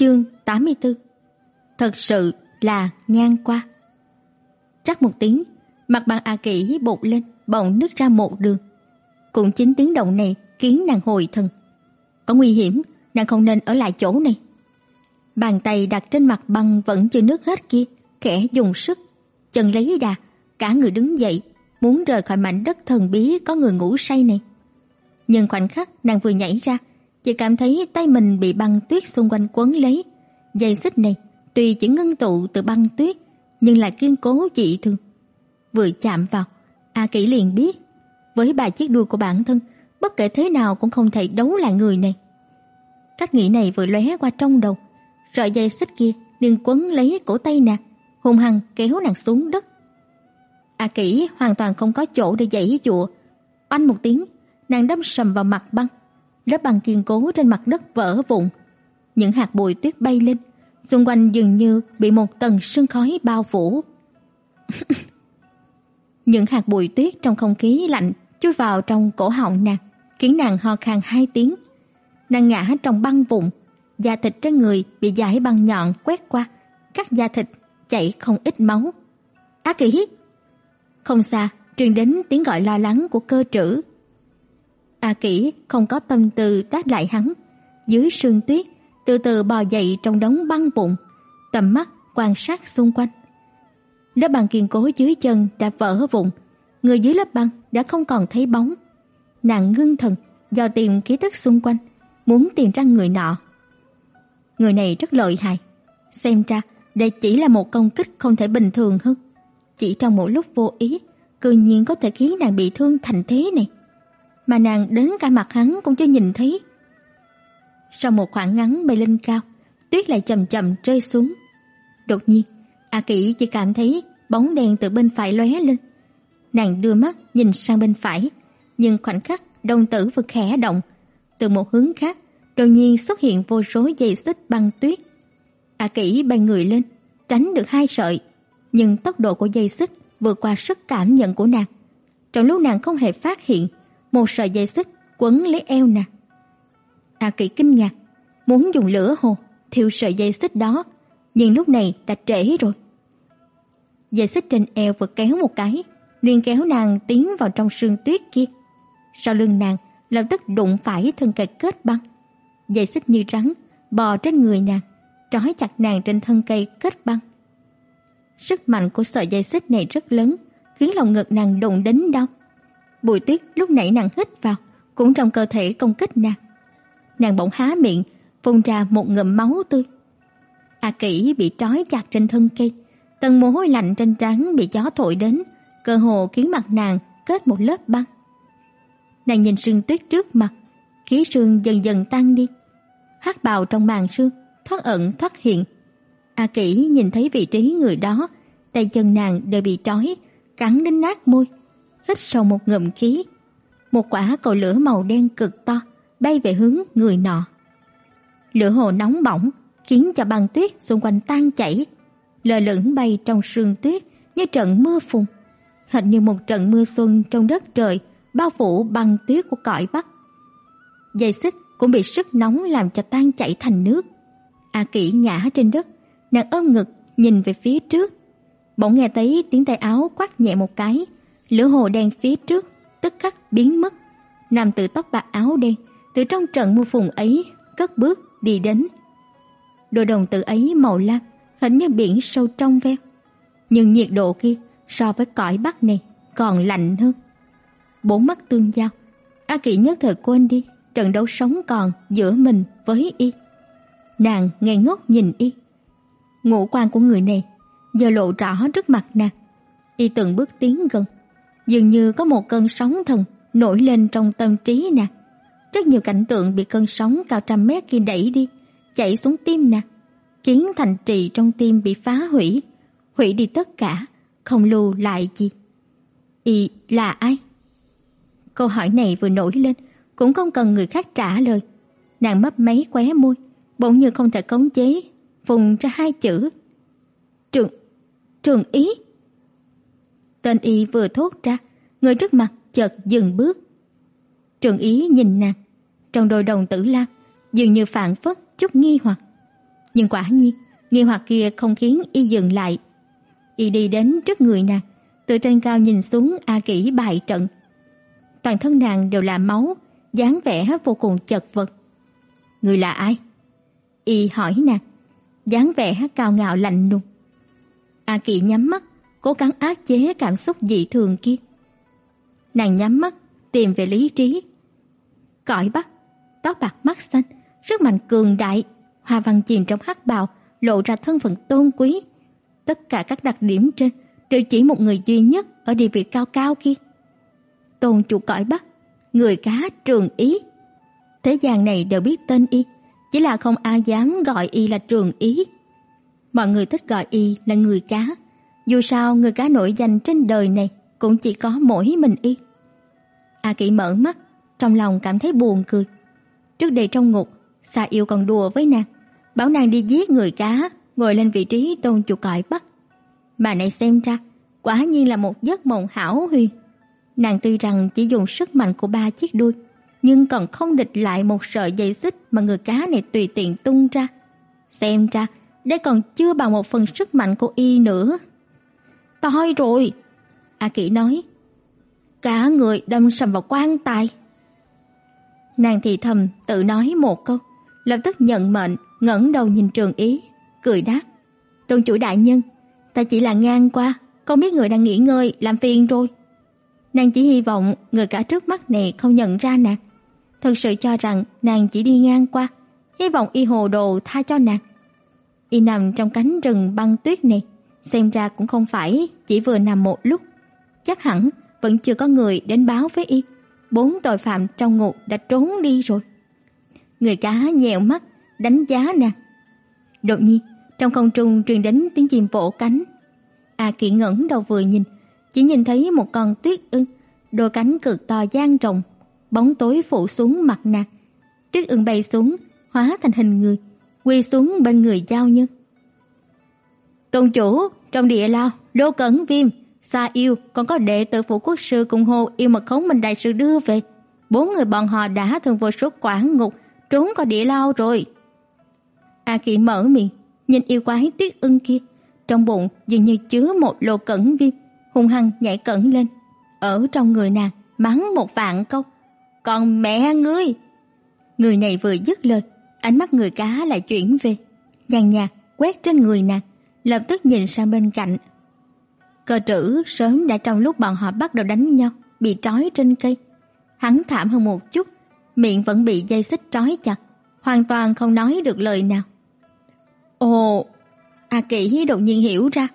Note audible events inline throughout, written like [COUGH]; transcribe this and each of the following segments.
Chương 84 Thật sự là ngang qua. chắc một tiếng, mặt bằng A Kỷ bột lên, bỗng nứt ra một đường. Cũng chính tiếng động này khiến nàng hồi thần. Có nguy hiểm, nàng không nên ở lại chỗ này. Bàn tay đặt trên mặt băng vẫn chưa nứt hết kia, kẻ dùng sức, chân lấy đà, cả người đứng dậy, muốn rời khỏi mảnh đất thần bí có người ngủ say này. Nhưng khoảnh khắc nàng vừa nhảy ra, chỉ cảm thấy tay mình bị băng tuyết xung quanh quấn lấy. Dây xích này tuy chỉ ngưng tụ từ băng tuyết, nhưng lại kiên cố dị thường. Vừa chạm vào, A Kỷ liền biết, với ba chiếc đuôi của bản thân, bất kể thế nào cũng không thể đấu lại người này. Cách nghĩ này vừa lóe qua trong đầu, sợi dây xích kia liền quấn lấy cổ tay nàng, hung hăng kéo nàng xuống đất. A Kỷ hoàn toàn không có chỗ để giãy giụa, oanh một tiếng, nàng đâm sầm vào mặt băng. Lớp băng kiên cố trên mặt đất vỡ vụn, những hạt bụi tuyết bay lên, xung quanh dường như bị một tầng sương khói bao phủ. [LAUGHS] những hạt bụi tuyết trong không khí lạnh chui vào trong cổ họng nàng, khiến nàng ho khan hai tiếng. Nàng ngã trong băng vụn, da thịt trên người bị dải băng nhọn quét qua, cắt da thịt chảy không ít máu. Á Kỳ Không xa, truyền đến tiếng gọi lo lắng của cơ trữ. A Kỷ không có tâm tư đáp lại hắn, dưới sương tuyết từ từ bò dậy trong đống băng vụn, tầm mắt quan sát xung quanh. Lớp băng kiên cố dưới chân đã vỡ vụn, người dưới lớp băng đã không còn thấy bóng. Nàng ngưng thần, dò tìm ký tức xung quanh, muốn tìm ra người nọ. Người này rất lợi hại, xem ra đây chỉ là một công kích không thể bình thường hơn. Chỉ trong một lúc vô ý, cư nhiên có thể khiến nàng bị thương thành thế này. Mà nàng đến cả mặt hắn cũng chưa nhìn thấy. Sau một khoảng ngắn bay lên cao, tuyết lại chậm chậm rơi xuống. Đột nhiên, A Kỷ chỉ cảm thấy bóng đèn từ bên phải lóe lên. Nàng đưa mắt nhìn sang bên phải, nhưng khoảnh khắc đồng tử vừa khẽ động, từ một hướng khác, đột nhiên xuất hiện vô số dây xích băng tuyết. A Kỷ bay người lên, tránh được hai sợi, nhưng tốc độ của dây xích vượt qua sức cảm nhận của nàng. Trong lúc nàng không hề phát hiện, một sợi dây xích quấn lấy eo nàng. A Kỷ kinh ngạc, muốn dùng lửa hồ thiêu sợi dây xích đó, nhưng lúc này đã trễ rồi. Dây xích trên eo vừa kéo một cái, liền kéo nàng tiến vào trong sương tuyết kia. Sau lưng nàng lập tức đụng phải thân cây kết băng. Dây xích như rắn bò trên người nàng, trói chặt nàng trên thân cây kết băng. Sức mạnh của sợi dây xích này rất lớn, khiến lòng ngực nàng đụng đến đau. Bùi Tuyết lúc nãy nàng hít vào, cũng trong cơ thể công kích nàng. Nàng bỗng há miệng, phun ra một ngụm máu tươi. A Kỷ bị trói chặt trên thân cây, tầng mồ hôi lạnh trên trán bị gió thổi đến, cơ hồ khiến mặt nàng kết một lớp băng. Nàng nhìn sương tuyết trước mặt, khí sương dần dần tan đi. Hắc bào trong màn sương thoát ẩn thoát hiện. A Kỷ nhìn thấy vị trí người đó, tay chân nàng đều bị trói, cắn đến nát môi hít sâu một ngụm khí. Một quả cầu lửa màu đen cực to bay về hướng người nọ. Lửa hồ nóng bỏng khiến cho băng tuyết xung quanh tan chảy, lờ lững bay trong sương tuyết như trận mưa phùn, hệt như một trận mưa xuân trong đất trời bao phủ băng tuyết của cõi Bắc. Dây xích cũng bị sức nóng làm cho tan chảy thành nước. A Kỷ ngã trên đất, nàng ôm ngực nhìn về phía trước, bỗng nghe thấy tiếng tay áo quát nhẹ một cái, Lửa hồ đen phía trước tức khắc biến mất. Nam tử tóc bạc áo đen từ trong trận mưa phùn ấy cất bước đi đến. Đôi đồng tử ấy màu lam, hình như biển sâu trong veo. Nhưng nhiệt độ kia so với cõi Bắc này còn lạnh hơn. Bốn mắt tương giao, A Kỷ nhất thời quên đi trận đấu sống còn giữa mình với y. Nàng ngây ngốc nhìn y. Ngũ quan của người này giờ lộ rõ trước mặt nàng. Y từng bước tiến gần, dường như có một cơn sóng thần nổi lên trong tâm trí nàng. Rất nhiều cảnh tượng bị cơn sóng cao trăm mét kia đẩy đi, chảy xuống tim nàng, khiến thành trì trong tim bị phá hủy, hủy đi tất cả, không lưu lại gì. Y là ai? Câu hỏi này vừa nổi lên, cũng không cần người khác trả lời. Nàng mấp máy khóe môi, bỗng như không thể khống chế, vùng ra hai chữ. Trường, trường ý. Tên y vừa thốt ra, người trước mặt chợt dừng bước. Trường ý nhìn nàng, trong đôi đồng tử lam dường như phản phất chút nghi hoặc. Nhưng quả nhiên, nghi hoặc kia không khiến y dừng lại. Y đi đến trước người nàng, từ trên cao nhìn xuống A Kỷ bài trận. Toàn thân nàng đều là máu, dáng vẻ vô cùng chật vật. Người là ai? Y hỏi nàng, dáng vẻ cao ngạo lạnh lùng. A Kỷ nhắm mắt, cố gắng áp chế cảm xúc dị thường kia. Nàng nhắm mắt, tìm về lý trí. Cõi bắc, tóc bạc mắt xanh, sức mạnh cường đại, hoa văn chìm trong hắc bào, lộ ra thân phận tôn quý. Tất cả các đặc điểm trên đều chỉ một người duy nhất ở địa vị cao cao kia. Tôn chủ cõi Bắc, người cá Trường Ý. Thế gian này đều biết tên y, chỉ là không ai dám gọi y là Trường Ý. Mọi người thích gọi y là người cá, dù sao người cá nổi danh trên đời này cũng chỉ có mỗi mình y. A Kỷ mở mắt, trong lòng cảm thấy buồn cười. Trước đây trong ngục, Sa Yêu còn đùa với nàng, bảo nàng đi giết người cá, ngồi lên vị trí tôn chủ cõi Bắc. Mà này xem ra, quả nhiên là một giấc mộng hảo huyền. Nàng tuy rằng chỉ dùng sức mạnh của ba chiếc đuôi, nhưng còn không địch lại một sợi dây xích mà người cá này tùy tiện tung ra. Xem ra, đây còn chưa bằng một phần sức mạnh của y nữa. Toi rồi, A Kỷ nói. Cả người đâm sầm vào quan tài. Nàng thì thầm tự nói một câu, lập tức nhận mệnh, ngẩng đầu nhìn Trường Ý, cười đáp: "Tôn chủ đại nhân, ta chỉ là ngang qua, không biết người đang nghỉ ngơi, làm phiền rồi." Nàng chỉ hy vọng người cả trước mắt này không nhận ra nàng. Thật sự cho rằng nàng chỉ đi ngang qua, hy vọng y hồ đồ tha cho nàng. Y nằm trong cánh rừng băng tuyết này, xem ra cũng không phải chỉ vừa nằm một lúc. Chắc hẳn vẫn chưa có người đến báo với y. Bốn tội phạm trong ngục đã trốn đi rồi. Người cá nhèo mắt, đánh giá nàng. Đột nhiên, trong không trung truyền đến tiếng chim vỗ cánh. A Kỷ ngẩng đầu vừa nhìn, chỉ nhìn thấy một con tuyết ưng, đôi cánh cực to dang rộng, bóng tối phủ xuống mặt nàng. Tuyết ưng bay xuống, hóa thành hình người, quỳ xuống bên người giao nhân. Tôn chủ, trong địa lao, Lô Cẩn Viêm, Sa Yêu còn có đệ tử phủ quốc sư cùng hô yêu mật khống mình đại sư đưa về. Bốn người bọn họ đã thường vô số quản ngục, trốn vào địa lao rồi. A Kỳ mở miệng, nhìn yêu quái tuyết ưng kia, trong bụng dường như chứa một lô cẩn viêm, hung hăng nhảy cẩn lên, ở trong người nàng mắng một vạn câu. "Còn mẹ ngươi!" Người này vừa dứt lời, ánh mắt người cá lại chuyển về, nhàn nhạt quét trên người nàng, lập tức nhìn sang bên cạnh. Cơ trữ sớm đã trong lúc bọn họ bắt đầu đánh nhau, bị trói trên cây. Hắn thảm hơn một chút, miệng vẫn bị dây xích trói chặt, hoàn toàn không nói được lời nào. Ồ, A Kỷ đột nhiên hiểu ra,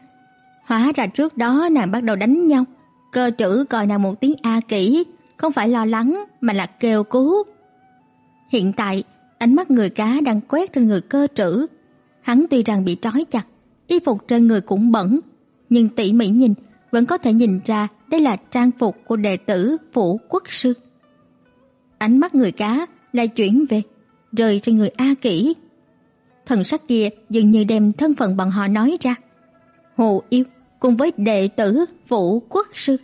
hóa ra trước đó nàng bắt đầu đánh nhau, cơ trữ coi nàng một tiếng A Kỷ, không phải lo lắng mà là kêu cứu. Hiện tại, ánh mắt người cá đang quét trên người cơ trữ. Hắn tuy rằng bị trói chặt, y phục trên người cũng bẩn, nhưng tỉ mỉ nhìn vẫn có thể nhìn ra đây là trang phục của đệ tử phủ quốc sư. Ánh mắt người cá lại chuyển về, rơi trên người A Kỷ. Thần sắc kia dường như đem thân phận bọn họ nói ra. Hồ Yêu cùng với đệ tử phủ quốc sư.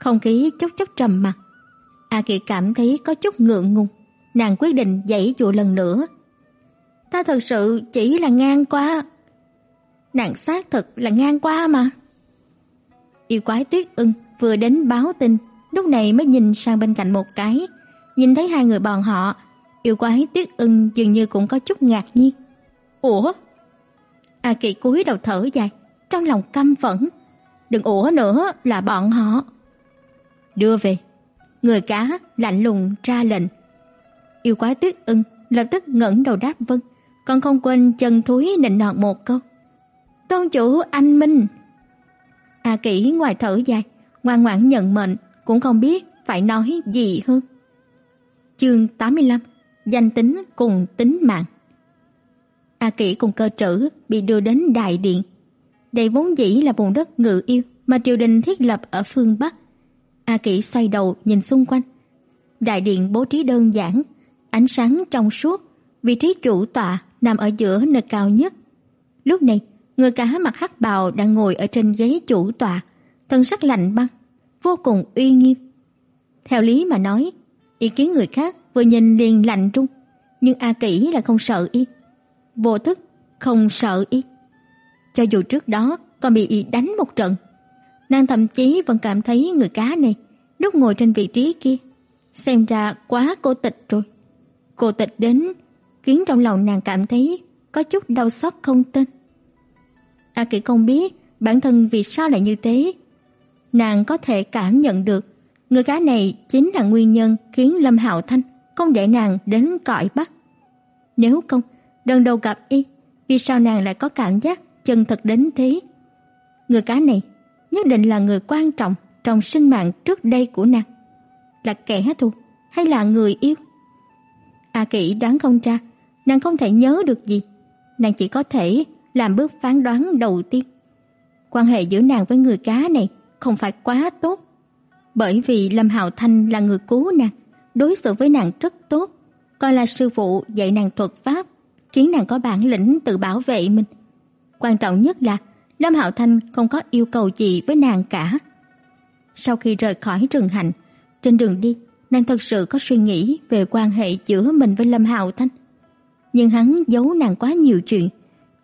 Không khí chốc chốc trầm mặc. A Kỷ cảm thấy có chút ngượng ngùng, nàng quyết định dãy dụ lần nữa. Ta thật sự chỉ là ngang qua. Nàng xác thực là ngang qua mà. Yêu quái Tuyết Ưng vừa đến báo tin, lúc này mới nhìn sang bên cạnh một cái, nhìn thấy hai người bọn họ, yêu quái Tuyết Ưng dường như cũng có chút ngạc nhiên. "Ủa?" A Kỳ cúi đầu thở dài, trong lòng căm phẫn. "Đừng ủa nữa, là bọn họ." "Đưa về." Người cá lạnh lùng ra lệnh. Yêu quái Tuyết Ưng lập tức ngẩng đầu đáp vâng, còn không quên chân thúi nịnh nọt một câu. "Tôn chủ anh minh." A Kỷ ngoài thở dài, ngoan ngoãn nhận mệnh, cũng không biết phải nói gì hơn. Chương 85: Danh tính cùng tính mạng. A Kỷ cùng cơ trữ bị đưa đến đại điện. Đây vốn dĩ là vùng đất ngự yêu mà triều đình thiết lập ở phương Bắc. A Kỷ xoay đầu nhìn xung quanh. Đại điện bố trí đơn giản, ánh sáng trong suốt, vị trí chủ tọa nằm ở giữa nơi cao nhất. Lúc này, người cá mặt hắc bào đang ngồi ở trên ghế chủ tọa, thân sắc lạnh băng, vô cùng uy nghiêm. Theo lý mà nói, ý kiến người khác vừa nhìn liền lạnh trung, nhưng A Kỷ là không sợ y. vô thức không sợ y. Cho dù trước đó còn bị y đánh một trận, nàng thậm chí vẫn cảm thấy người cá này lúc ngồi trên vị trí kia xem ra quá cô tịch rồi. Cô tịch đến khiến trong lòng nàng cảm thấy có chút đau xót không tên. A Kỷ không biết bản thân vì sao lại như thế. Nàng có thể cảm nhận được người cá này chính là nguyên nhân khiến Lâm Hạo Thanh không để nàng đến cõi Bắc. Nếu không, lần đầu gặp y, vì sao nàng lại có cảm giác chân thật đến thế? Người cá này nhất định là người quan trọng trong sinh mạng trước đây của nàng. Là kẻ thù hay là người yêu? A Kỷ đoán không ra, nàng không thể nhớ được gì, nàng chỉ có thể làm bước phán đoán đầu tiên. Quan hệ giữa nàng với người cá này không phải quá tốt, bởi vì Lâm Hạo Thanh là người cứu nàng, đối xử với nàng rất tốt, coi là sư phụ dạy nàng thuật pháp, khiến nàng có bản lĩnh tự bảo vệ mình. Quan trọng nhất là Lâm Hạo Thanh không có yêu cầu gì với nàng cả. Sau khi rời khỏi rừng hạnh, trên đường đi, nàng thật sự có suy nghĩ về quan hệ giữa mình với Lâm Hạo Thanh. Nhưng hắn giấu nàng quá nhiều chuyện,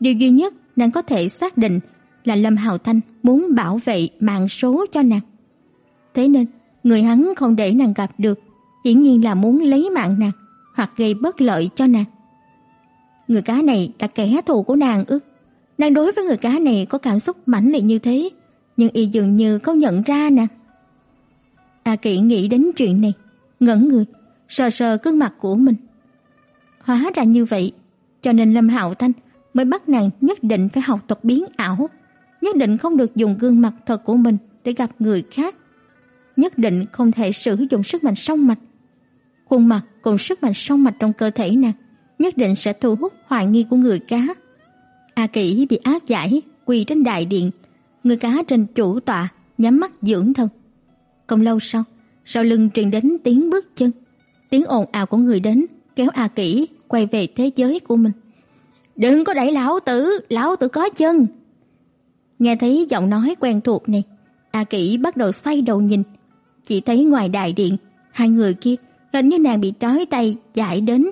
điều duy nhất nàng có thể xác định là Lâm Hạo Thanh muốn bảo vệ mạng số cho nàng. Thế nên, người hắn không để nàng gặp được, hiển nhiên là muốn lấy mạng nàng hoặc gây bất lợi cho nàng. Người cá này là kẻ thù của nàng ư? Nàng đối với người cá này có cảm xúc mãnh liệt như thế, nhưng y dường như không nhận ra nàng. A Kỷ nghĩ đến chuyện này, ngẩn người, sờ sờ gương mặt của mình. Hóa ra như vậy, cho nên Lâm Hạo Thanh mới bắt nàng nhất định phải học thuật biến ảo, nhất định không được dùng gương mặt thật của mình để gặp người khác, nhất định không thể sử dụng sức mạnh song mạch. Khuôn mặt cùng sức mạnh song mạch trong cơ thể nàng nhất định sẽ thu hút hoài nghi của người cá. A Kỷ bị áp giải, quỳ trên đại điện, người cá trên chủ tọa nhắm mắt dưỡng thân. Không lâu sau, sau lưng truyền đến tiếng bước chân, tiếng ồn ào của người đến kéo A Kỷ quay về thế giới của mình. "Đừng có đẩy lão tử, lão tử có chân." Nghe thấy giọng nói quen thuộc này, A Kỷ bắt đầu xoay đầu nhìn, chỉ thấy ngoài đại điện, hai người kia hình như nàng bị trói tay giải đến.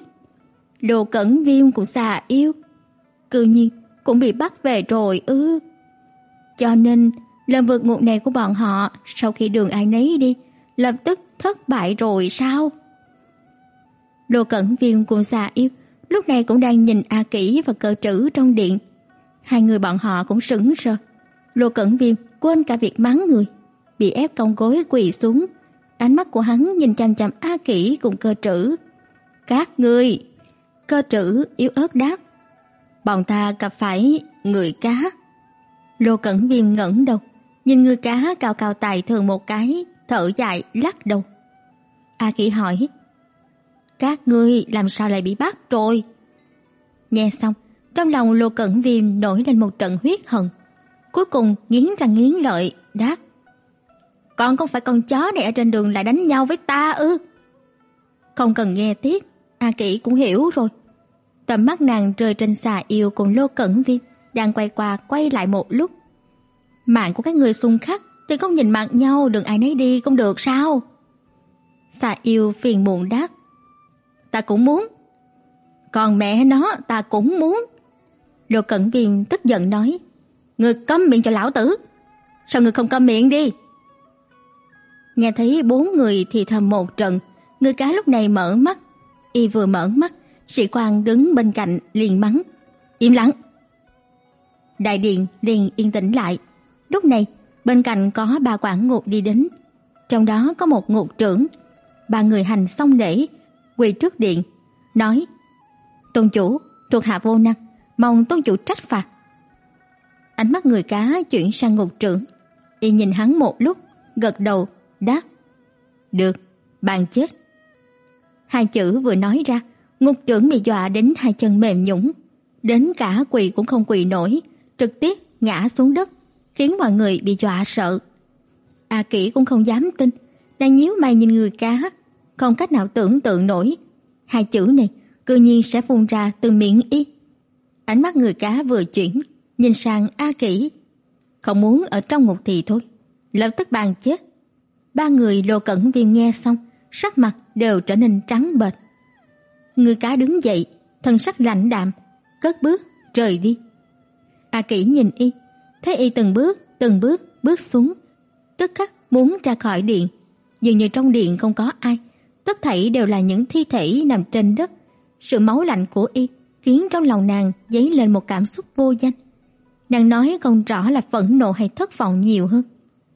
Đồ Cẩn Viêm của xà yêu, cư nhiên cũng bị bắt về rồi ư? Cho nên, lần vượt ngục này của bọn họ sau khi đường ai nấy đi, lập tức thất bại rồi sao? Đồ Cẩn Viêm cùng xà yêu lúc này cũng đang nhìn A Kỷ và cơ trữ trong điện. Hai người bọn họ cũng sững sờ. Lô Cẩn Viêm quên cả việc mắng người, bị ép cong gối quỳ xuống. Ánh mắt của hắn nhìn chằm chằm A Kỷ cùng cơ trữ. Các ngươi, cơ trữ yếu ớt đáp. Bọn ta gặp phải người cá. Lô Cẩn Viêm ngẩng đầu, nhìn người cá cao cao tài thường một cái, thở dài lắc đầu. A Kỷ hỏi: "Các ngươi làm sao lại bị bắt rồi?" Nghe xong, trong lòng Lô Cẩn Viêm nổi lên một trận huyết hận, cuối cùng nghiến răng nghiến lợi đáp: "Con không phải con chó này ở trên đường lại đánh nhau với ta ư?" Không cần nghe tiếp, A Kỷ cũng hiểu rồi. Tầm mắt nàng rơi trên xà yêu cùng Lô Cẩn Viêm, đang quay qua quay lại một lúc. Mạng của các người xung khắc thì không nhìn mặt nhau, đừng ai nấy đi không được sao? Xà yêu phiền muộn đáp. Ta cũng muốn. Còn mẹ nó ta cũng muốn. Lục Cẩn Viên tức giận nói. Người câm miệng cho lão tử. Sao người không câm miệng đi? Nghe thấy bốn người thì thầm một trận, người cá lúc này mở mắt. Y vừa mở mắt, sĩ quan đứng bên cạnh liền mắng. Im lặng. Đại điện liền yên tĩnh lại. Lúc này, bên cạnh có ba quản ngục đi đến. Trong đó có một ngục trưởng. Ba người hành xong lễ, quỳ trước điện, nói Tôn chủ, thuộc hạ vô năng, mong tôn chủ trách phạt. Ánh mắt người cá chuyển sang ngục trưởng. Y nhìn hắn một lúc, gật đầu, đáp. Được, bàn chết. Hai chữ vừa nói ra, ngục trưởng bị dọa đến hai chân mềm nhũn, đến cả quỳ cũng không quỳ nổi, trực tiếp ngã xuống đất, khiến mọi người bị dọa sợ. A Kỷ cũng không dám tin, đang nhíu mày nhìn người cá, không cách nào tưởng tượng nổi hai chữ này cư nhiên sẽ phun ra từ miệng y. Ánh mắt người cá vừa chuyển, nhìn sang A Kỷ, không muốn ở trong ngục thì thôi, lập tức bàn chết. Ba người Lô Cẩn Viêm nghe xong, sắc mặt đều trở nên trắng bệch. Người cá đứng dậy, thân sắc lạnh đạm, cất bước rời đi. A Kỷ nhìn y, thấy y từng bước, từng bước bước xuống, tức khắc muốn ra khỏi điện, dường như trong điện không có ai, tất thảy đều là những thi thể nằm trên đất. Sự máu lạnh của y khiến trong lòng nàng dấy lên một cảm xúc vô danh. Nàng nói không rõ là phẫn nộ hay thất vọng nhiều hơn,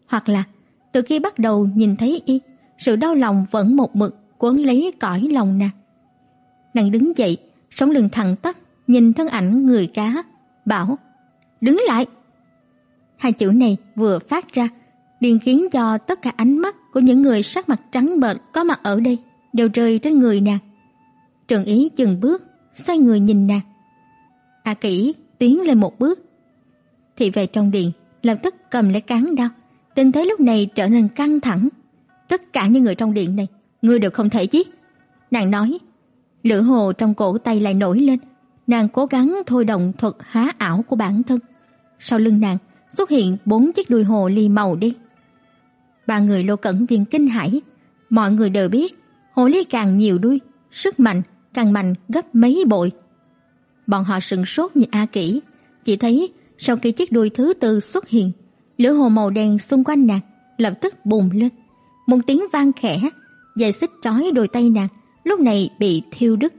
hoặc là từ khi bắt đầu nhìn thấy y, sự đau lòng vẫn một mực quấn lấy cõi lòng nàng. Nàng đứng dậy, sống lưng thẳng tắp, nhìn thân ảnh người cá, bảo: "Đứng lại." Hai chữ này vừa phát ra, liền khiến cho tất cả ánh mắt của những người sắc mặt trắng bệch có mặt ở đây đều rơi trên người nàng. Trần Ý dừng bước, xoay người nhìn nàng. A Kỷ tiến lên một bước. Thì về trong điện, lập tức cầm lấy cán đao. Tình thế lúc này trở nên căng thẳng. Tất cả những người trong điện này, ngươi đều không thể giết. Nàng nói, lửa hồ trong cổ tay lại nổi lên. Nàng cố gắng thôi động thuật há ảo của bản thân. Sau lưng nàng xuất hiện bốn chiếc đuôi hồ ly màu đen. Ba người Lô Cẩn Viên kinh hãi, mọi người đều biết, hồ ly càng nhiều đuôi, sức mạnh càng mạnh gấp mấy bội. Bọn họ sững sốt nhìn A Kỷ, chỉ thấy sau khi chiếc đuôi thứ tư xuất hiện, lửa hồ màu đen xung quanh nàng lập tức bùng lên. Một tiếng vang khẽ, dây xích trói đôi tay nàng lúc này bị thiêu đứt.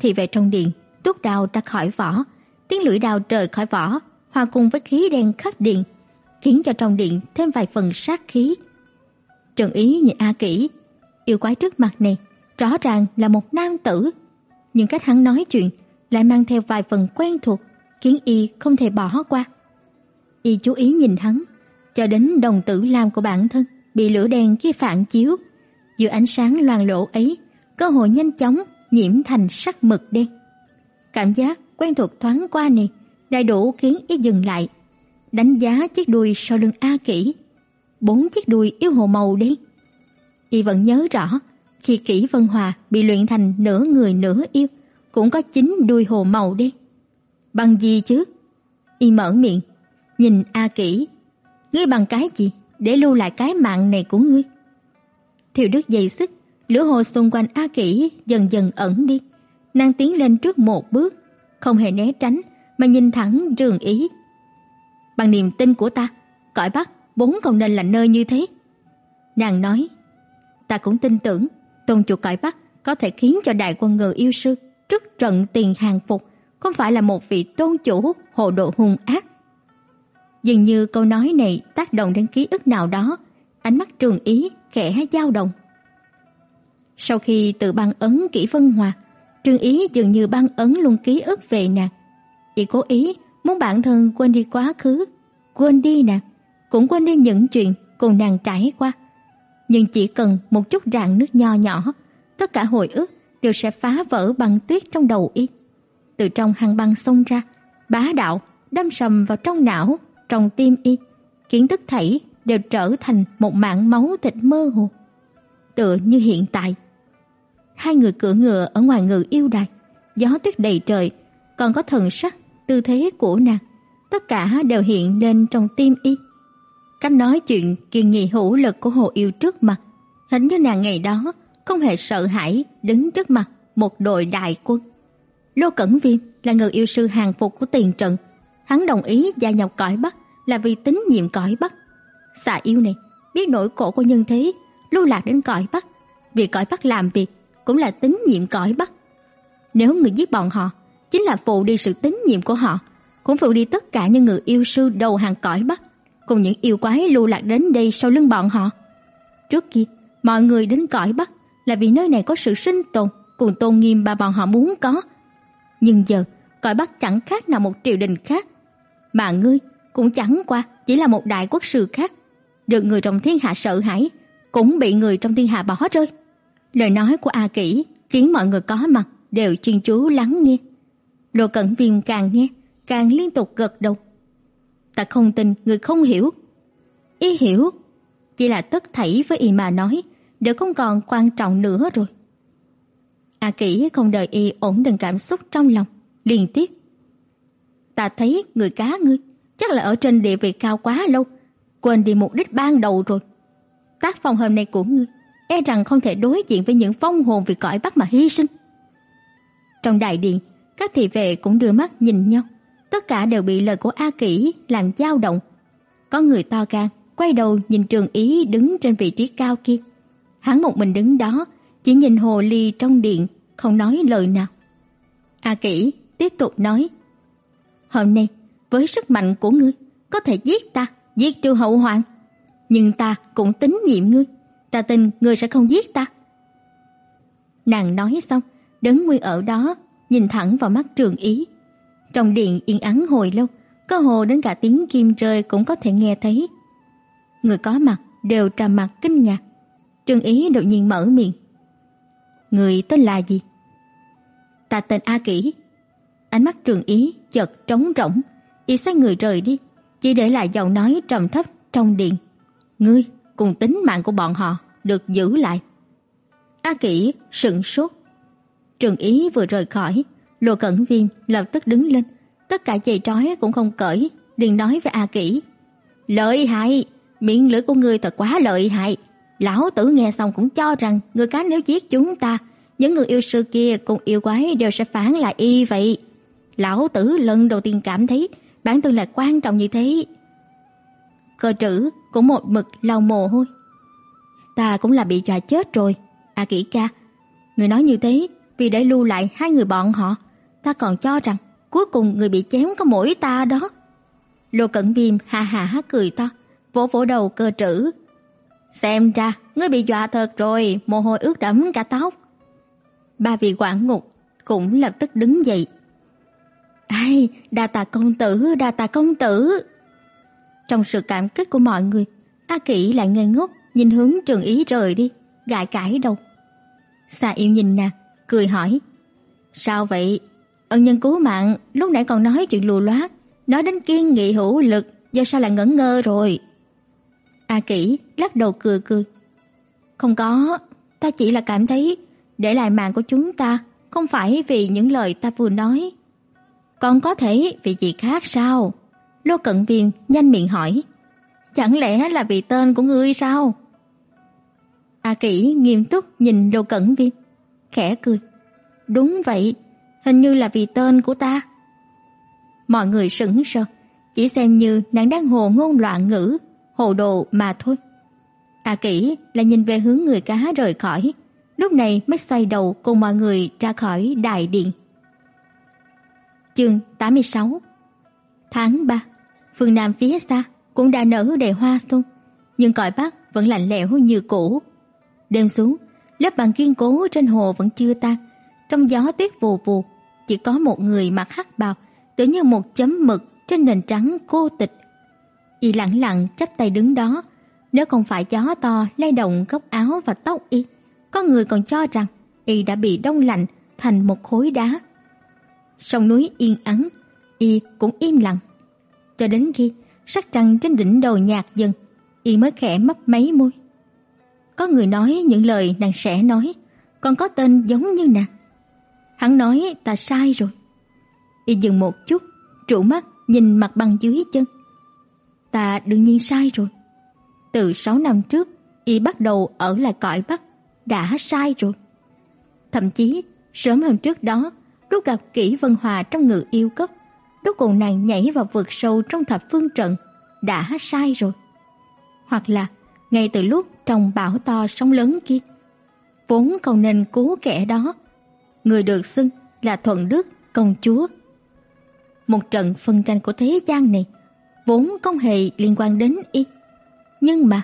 Thì về trong điện, tuốt đào ra khỏi vỏ, tiếng lưỡi đào rời khỏi vỏ, hòa cùng với khí đen khắp điện, khiến cho trong điện thêm vài phần sát khí. Trần Ý nhìn A Kỷ, yêu quái trước mặt này rõ ràng là một nam tử, nhưng cách hắn nói chuyện lại mang theo vài phần quen thuộc, khiến y không thể bỏ qua. Y chú ý nhìn hắn, cho đến đồng tử lam của bản thân bị lửa đèn kia phản chiếu, giữa ánh sáng loang lổ ấy, cơ hội nhanh chóng nhiễm thành sắc mực đen. Cảm giác quen thuộc thoáng qua này đầy đủ khiến y dừng lại, đánh giá chiếc đuôi sau lưng A Kỷ, bốn chiếc đuôi yêu hồ màu đi. Y vẫn nhớ rõ, khi Kỷ Vân Hòa bị luyện thành nửa người nửa yêu, cũng có chín đuôi hồ màu đi. Bằng gì chứ? Y mở miệng, nhìn A Kỷ, ngươi bằng cái gì để lưu lại cái mạng này của ngươi? Thiều Đức dày sức, lửa hồ xung quanh A Kỷ dần dần ẩn đi, nàng tiến lên trước một bước, không hề né tránh mà nhìn thẳng Trường Ý. Bằng niềm tin của ta, cõi Bắc vốn không nên là nơi như thế. Nàng nói, ta cũng tin tưởng tôn chủ cõi Bắc có thể khiến cho đại quân ngự yêu sư trước trận tiền hàng phục, không phải là một vị tôn chủ hồ độ hung ác. Dường như câu nói này tác động đến ký ức nào đó, ánh mắt Trường Ý khẽ dao động. Sau khi tự băng ấn kỹ vân hòa, Trương Ý dường như băng ấn luôn ký ức về nàng. Y cố ý muốn bản thân quên đi quá khứ, quên đi nàng, cũng quên đi những chuyện cùng nàng trải qua. Nhưng chỉ cần một chút rạn nước nho nhỏ, tất cả hồi ức đều sẽ phá vỡ bằng tuyết trong đầu y. Từ trong hang băng xông ra, bá đạo đâm sầm vào trong não, trong tim y, kiến thức thảy đều trở thành một mảng máu thịt mơ hồ. Tựa như hiện tại, hai người cưỡi ngựa ở ngoài ngự yêu đài, gió tuyết đầy trời, còn có thần sắc, tư thế của nàng, tất cả đều hiện lên trong tim y. Cách nói chuyện kiên nghị hữu lực của Hồ Yêu trước mặt, hình như nàng ngày đó không hề sợ hãi đứng trước mặt một đội đại quân. Lô Cẩn Viêm là người yêu sư hàng phục của tiền trận, hắn đồng ý gia nhập cõi Bắc là vì tín nhiệm cõi Bắc. Xà yêu này biết nỗi khổ của nhân thế, lưu lạc đến cõi Bắc, vì cõi Bắc làm việc cũng là tín nhiệm cõi Bắc. Nếu người giết bọn họ, chính là phụ đi sự tín nhiệm của họ, cũng phụ đi tất cả những người yêu sư đầu hàng cõi Bắc, cùng những yêu quái lưu lạc đến đây sau lưng bọn họ. Trước kia, mọi người đến cõi Bắc là vì nơi này có sự sinh tồn cùng tôn nghiêm mà bọn họ muốn có. Nhưng giờ, cõi Bắc chẳng khác nào một triều đình khác, mà ngươi cũng chẳng qua chỉ là một đại quốc sư khác, được người trong thiên hạ sợ hãi, cũng bị người trong thiên hạ bỏ rơi. Lời nói của A Kỷ khiến mọi người có mặt đều chuyên chú lắng nghe. Lô Cẩn Viêm càng nghe, càng liên tục gật đầu. Ta không tin người không hiểu. Y hiểu, chỉ là tất thảy với y mà nói đều không còn quan trọng nữa rồi. A Kỷ không đợi y ổn định cảm xúc trong lòng, liền tiếp. Ta thấy người cá ngươi chắc là ở trên địa vị cao quá lâu, quên đi mục đích ban đầu rồi. Tác phong hôm nay của ngươi e rằng không thể đối diện với những phong hồn vì cõi Bắc mà hy sinh. Trong đại điện, các thị vệ cũng đưa mắt nhìn nhau, tất cả đều bị lời của A Kỷ làm dao động. Có người to gan quay đầu nhìn Trường Ý đứng trên vị trí cao kia. Hắn một mình đứng đó, chỉ nhìn hồ ly trong điện, không nói lời nào. A Kỷ tiếp tục nói: "Hôm nay, với sức mạnh của ngươi, có thể giết ta, giết Trư Hậu Hoàng, nhưng ta cũng tín nhiệm ngươi, ta tin ngươi sẽ không giết ta." Nàng nói xong, đứng nguyên ở đó, nhìn thẳng vào mắt Trường Ý. Trong điện yên ắng hồi lâu, cơ hồ đến cả tiếng kim rơi cũng có thể nghe thấy. Người có mặt đều trầm mặt kinh ngạc. Trường Ý đột nhiên mở miệng. Người tên là gì? Ta tên A Kỷ. Ánh mắt Trường Ý chợt trống rỗng, y xoay người rời đi, chỉ để lại giọng nói trầm thấp trong điện. Ngươi cùng tính mạng của bọn họ được giữ lại. A Kỷ sững sốt. Trường Ý vừa rời khỏi, Lô Cẩn Viêm lập tức đứng lên, tất cả giày trói cũng không cởi, liền nói với A Kỷ: "Lợi hại, miệng lưỡi của ngươi thật quá lợi hại. Lão tử nghe xong cũng cho rằng người cá nếu giết chúng ta, những người yêu sư kia cùng yêu quái đều sẽ phản lại y vậy. Lão tử lần đầu tiên cảm thấy bản thân là quan trọng như thế." Cơ trữ cũng một mực lau mồ hôi. Ta cũng là bị dọa chết rồi, A Kỷ ca. Người nói như thế vì để lưu lại hai người bọn họ, ta còn cho rằng cuối cùng người bị chém có mỗi ta đó. Lô Cẩn Viêm ha ha ha cười to, vỗ vỗ đầu cơ trữ. Xem ra, ngươi bị dọa thật rồi, mồ hôi ướt đẫm cả tóc. Ba vị quản ngục cũng lập tức đứng dậy. Ai, đa tạ công tử, đa tạ công tử. Trong sự cảm kích của mọi người, A Kỷ lại ngây ngốc nhìn hướng Trường Ý rời đi, gãi cãi đầu. Sa Yêu nhìn nàng, cười hỏi: "Sao vậy? Ân nhân cứu mạng, lúc nãy còn nói chuyện lù loát, nói đến kiên nghị hữu lực, giờ sao lại ngẩn ngơ rồi?" A Kỷ lắc đầu cười cười. "Không có, ta chỉ là cảm thấy để lại mạng của chúng ta không phải vì những lời ta vừa nói, còn có thể vì gì khác sao?" Lô Cận viên nhanh miệng hỏi. "Chẳng lẽ là vì tên của ngươi sao?" A Kỷ nghiêm túc nhìn Lô Cẩn viên khẽ cười. "Đúng vậy, hình như là vì tên của ta." Mọi người sững sờ, chỉ xem như nàng đang hồ ngôn loạn ngữ, hồ đồ mà thôi. À A Kỷ lại nhìn về hướng người cá rời khỏi, lúc này mới xoay đầu cùng mọi người ra khỏi đại điện. Chương 86 Tháng 3 Phương Nam phía xa cũng đã nở đầy hoa xuân, nhưng cõi Bắc vẫn lạnh lẽo như cũ. Đêm xuống, lớp bằng kiên cố trên hồ vẫn chưa tan, trong gió tuyết vù vù, chỉ có một người mặc hắc bào, tựa như một chấm mực trên nền trắng cô tịch. Y lặng lặng chắp tay đứng đó, nếu không phải gió to lay động góc áo và tóc y, có người còn cho rằng y đã bị đông lạnh thành một khối đá. Sông núi yên ắng, y cũng im lặng. Cho đến khi sắc trăng trên đỉnh đầu nhạt dần, y mới khẽ mấp máy môi. Có người nói những lời nàng sẽ nói, còn có tên giống như nàng. Hắn nói ta sai rồi. Y dừng một chút, trụ mắt nhìn mặt bằng dưới chân. Ta đương nhiên sai rồi. Từ 6 năm trước, y bắt đầu ở lại cõi Bắc, đã sai rồi. Thậm chí, sớm hơn trước đó, lúc gặp Kỷ Vân Hòa trong ngự yêu cốc, lúc cùng nàng nhảy vào vực sâu trong thập phương trận, đã sai rồi. Hoặc là ngay từ lúc trong bão to sóng lớn kia. Vốn không nên cứu kẻ đó. Người được xưng là Thuận Đức công chúa. Một trận phân tranh của thế gian này vốn không hề liên quan đến y. Nhưng mà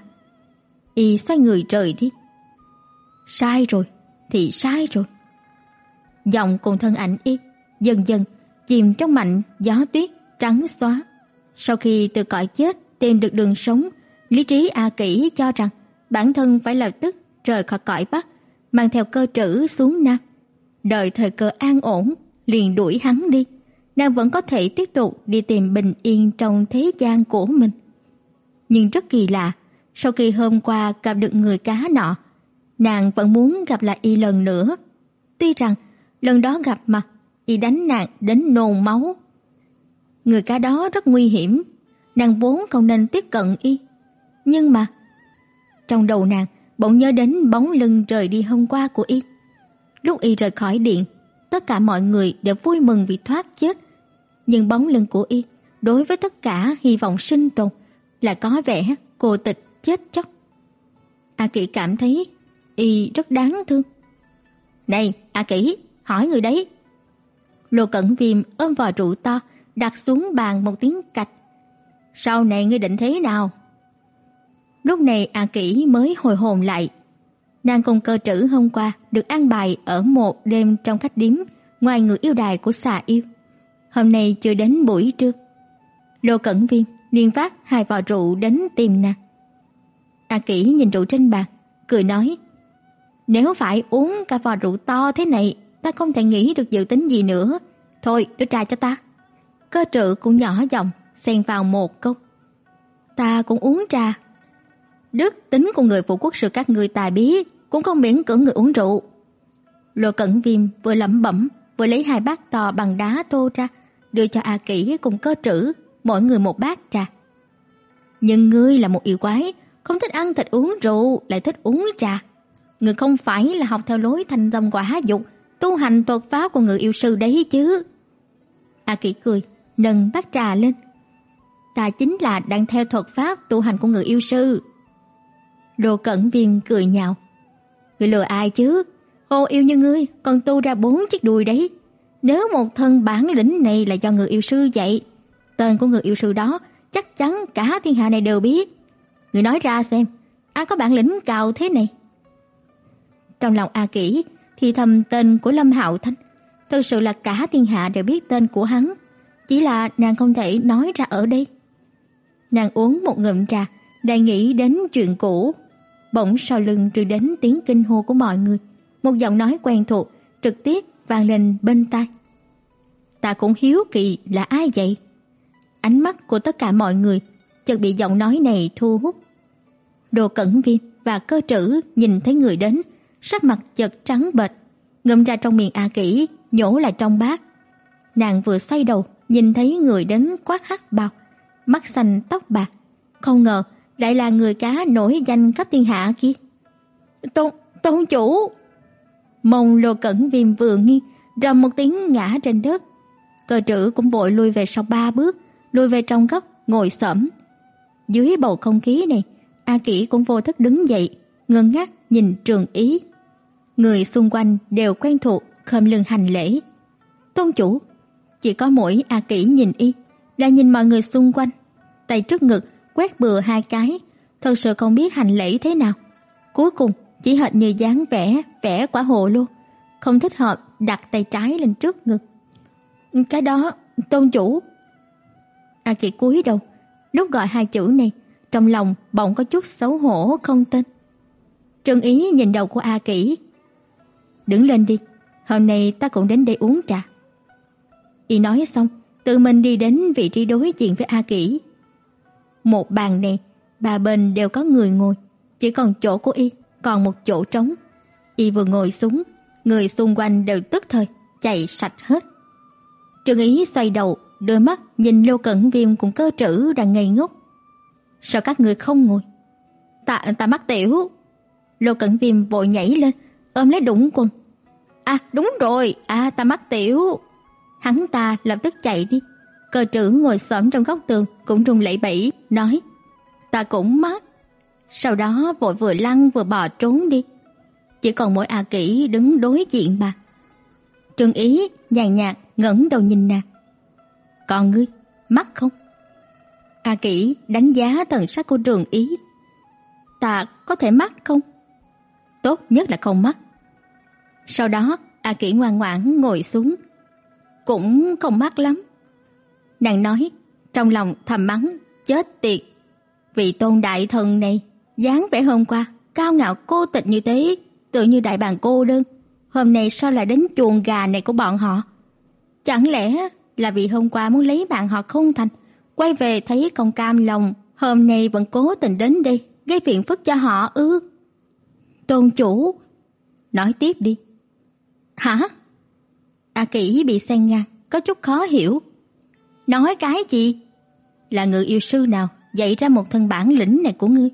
y xoay người rời đi. Sai rồi thì sai rồi. Giọng cùng thân ảnh y dần dần chìm trong mạnh gió tuyết trắng xóa. Sau khi từ cõi chết tìm được đường sống, lý trí A Kỷ cho rằng bản thân phải lập tức rời khỏi cõi Bắc, mang theo cơ trữ xuống Nam. Đợi thời cơ an ổn, liền đuổi hắn đi. Nàng vẫn có thể tiếp tục đi tìm bình yên trong thế gian của mình. Nhưng rất kỳ lạ, sau khi hôm qua gặp được người cá nọ, nàng vẫn muốn gặp lại y lần nữa. Tuy rằng lần đó gặp mặt, y đánh nàng đến nôn máu. Người cá đó rất nguy hiểm, nàng vốn không nên tiếp cận y. Nhưng mà trong đầu nàng bỗng nhớ đến bóng lưng rời đi hôm qua của y. Lúc y rời khỏi điện, tất cả mọi người đều vui mừng vì thoát chết. Nhưng bóng lưng của y đối với tất cả hy vọng sinh tồn là có vẻ cô tịch chết chóc. A Kỷ cảm thấy y rất đáng thương. "Này, A Kỷ, hỏi người đấy." Lô Cẩn Viêm ôm vò rượu to, đặt xuống bàn một tiếng cạch. "Sau này ngươi định thế nào?" Lúc này A Kỷ mới hồi hồn lại. Nàng cùng cơ trữ hôm qua được an bài ở một đêm trong khách điếm ngoài người yêu đài của xà yêu. Hôm nay chưa đến buổi trưa. Lô Cẩn Viêm liền phát hai vò rượu đến tìm nàng. A Kỷ nhìn rượu trên bàn, cười nói: "Nếu phải uống cả vò rượu to thế này, ta không thể nghĩ được dự tính gì nữa. Thôi, đưa trà cho ta." Cơ trữ cũng nhỏ giọng xen vào một cốc "Ta cũng uống trà." Đức tính của người phụ quốc sư các ngươi tài biết, cũng không miễn cưỡng người uống rượu. Lô Cẩn Viêm vừa lẩm bẩm, vừa lấy hai bát to bằng đá tô ra, đưa cho A Kỷ cùng cơ trữ, mỗi người một bát trà. Nhưng ngươi là một yêu quái, không thích ăn thịt uống rượu, lại thích uống trà. Ngươi không phải là học theo lối thanh tâm quả dục, tu hành thuật pháp của người yêu sư đấy chứ. A Kỷ cười, nâng bát trà lên. Ta chính là đang theo thuật pháp tu hành của người yêu sư. Lô Cẩn Viên cười nhạo. Người lừa ai chứ? Hồ yêu như ngươi còn tu ra bốn chiếc đùi đấy. Nếu một thân bản lĩnh này là do người yêu sư dạy, tên của người yêu sư đó chắc chắn cả thiên hạ này đều biết. Người nói ra xem, ai có bản lĩnh cao thế này? Trong lòng A Kỷ thì thầm tên của Lâm Hạo Thanh, thực sự là cả thiên hạ đều biết tên của hắn, chỉ là nàng không thể nói ra ở đây. Nàng uống một ngụm trà, đang nghĩ đến chuyện cũ bỗng sau lưng truyền đến tiếng kinh hô của mọi người, một giọng nói quen thuộc trực tiếp vang lên bên tai. Ta cũng hiếu kỳ là ai vậy? Ánh mắt của tất cả mọi người chợt bị giọng nói này thu hút. Đồ Cẩn Viêm và Cơ Trữ nhìn thấy người đến, sắc mặt chợt trắng bệch, ngậm ra trong miệng A Kỷ, nhổ lại trong bát. Nàng vừa xoay đầu, nhìn thấy người đến quát hắc bào, mắt xanh tóc bạc, không ngờ lại là người cá nổi danh khắp thiên hạ kia. Tôn, tôn chủ! Mông lô cẩn viêm vừa nghi, rầm một tiếng ngã trên đất. cơ trữ cũng vội lui về sau ba bước, lui về trong góc, ngồi xổm. Dưới bầu không khí này, A Kỷ cũng vô thức đứng dậy, ngơ ngác nhìn Trường Ý. Người xung quanh đều quen thuộc, khom lưng hành lễ. Tôn chủ, chỉ có mỗi A Kỷ nhìn y, là nhìn mọi người xung quanh, tay trước ngực quét bừa hai cái, thật sự không biết hành lễ thế nào. Cuối cùng chỉ hệt như dáng vẻ vẽ quả hồ luôn, không thích hợp đặt tay trái lên trước ngực. Cái đó, tôn chủ. A Kỳ cúi đầu, lúc gọi hai chữ này, trong lòng bỗng có chút xấu hổ không tên. Trương Ý nhìn đầu của A Kỷ. "Đứng lên đi, hôm nay ta cũng đến đây uống trà." Y nói xong, tự mình đi đến vị trí đối diện với A Kỷ, một bàn này, ba bên đều có người ngồi, chỉ còn chỗ của y còn một chỗ trống. Y vừa ngồi xuống, người xung quanh đều tức thời chạy sạch hết. Trương Ý xoay đầu, đôi mắt nhìn Lô Cẩn Viêm cùng cơ trữ đang ngây ngốc. Sao các người không ngồi? Ta ta mắc tiểu. Lô Cẩn Viêm vội nhảy lên, ôm lấy đũng quần. À đúng rồi, à ta mắc tiểu. Hắn ta lập tức chạy đi, Cơ trưởng ngồi xổm trong góc tường cũng run lẩy bẩy nói: "Ta cũng mắc." Sau đó vội vừa lăn vừa bò trốn đi. Chỉ còn mỗi A Kỷ đứng đối diện bà. Trương Ý nhàn nhạt ngẩng đầu nhìn nàng. "Còn ngươi, mắt không?" A Kỷ đánh giá thần sắc của Trường Ý. "Ta có thể mắt không?" "Tốt nhất là không mắt Sau đó, A Kỷ ngoan ngoãn ngồi xuống. "Cũng không mắt lắm." Nàng nói, trong lòng thầm mắng, chết tiệt. Vị tôn đại thần này, dáng vẻ hôm qua, cao ngạo cô tịch như thế, tự như đại bàng cô đơn. Hôm nay sao lại đến chuồng gà này của bọn họ? Chẳng lẽ là vì hôm qua muốn lấy bạn họ không thành, quay về thấy không cam lòng, hôm nay vẫn cố tình đến đây, gây phiền phức cho họ ư? Tôn chủ, nói tiếp đi. Hả? A Kỷ bị xen ngang, có chút khó hiểu. Nói cái gì? Là người yêu sư nào dạy ra một thân bản lĩnh này của ngươi?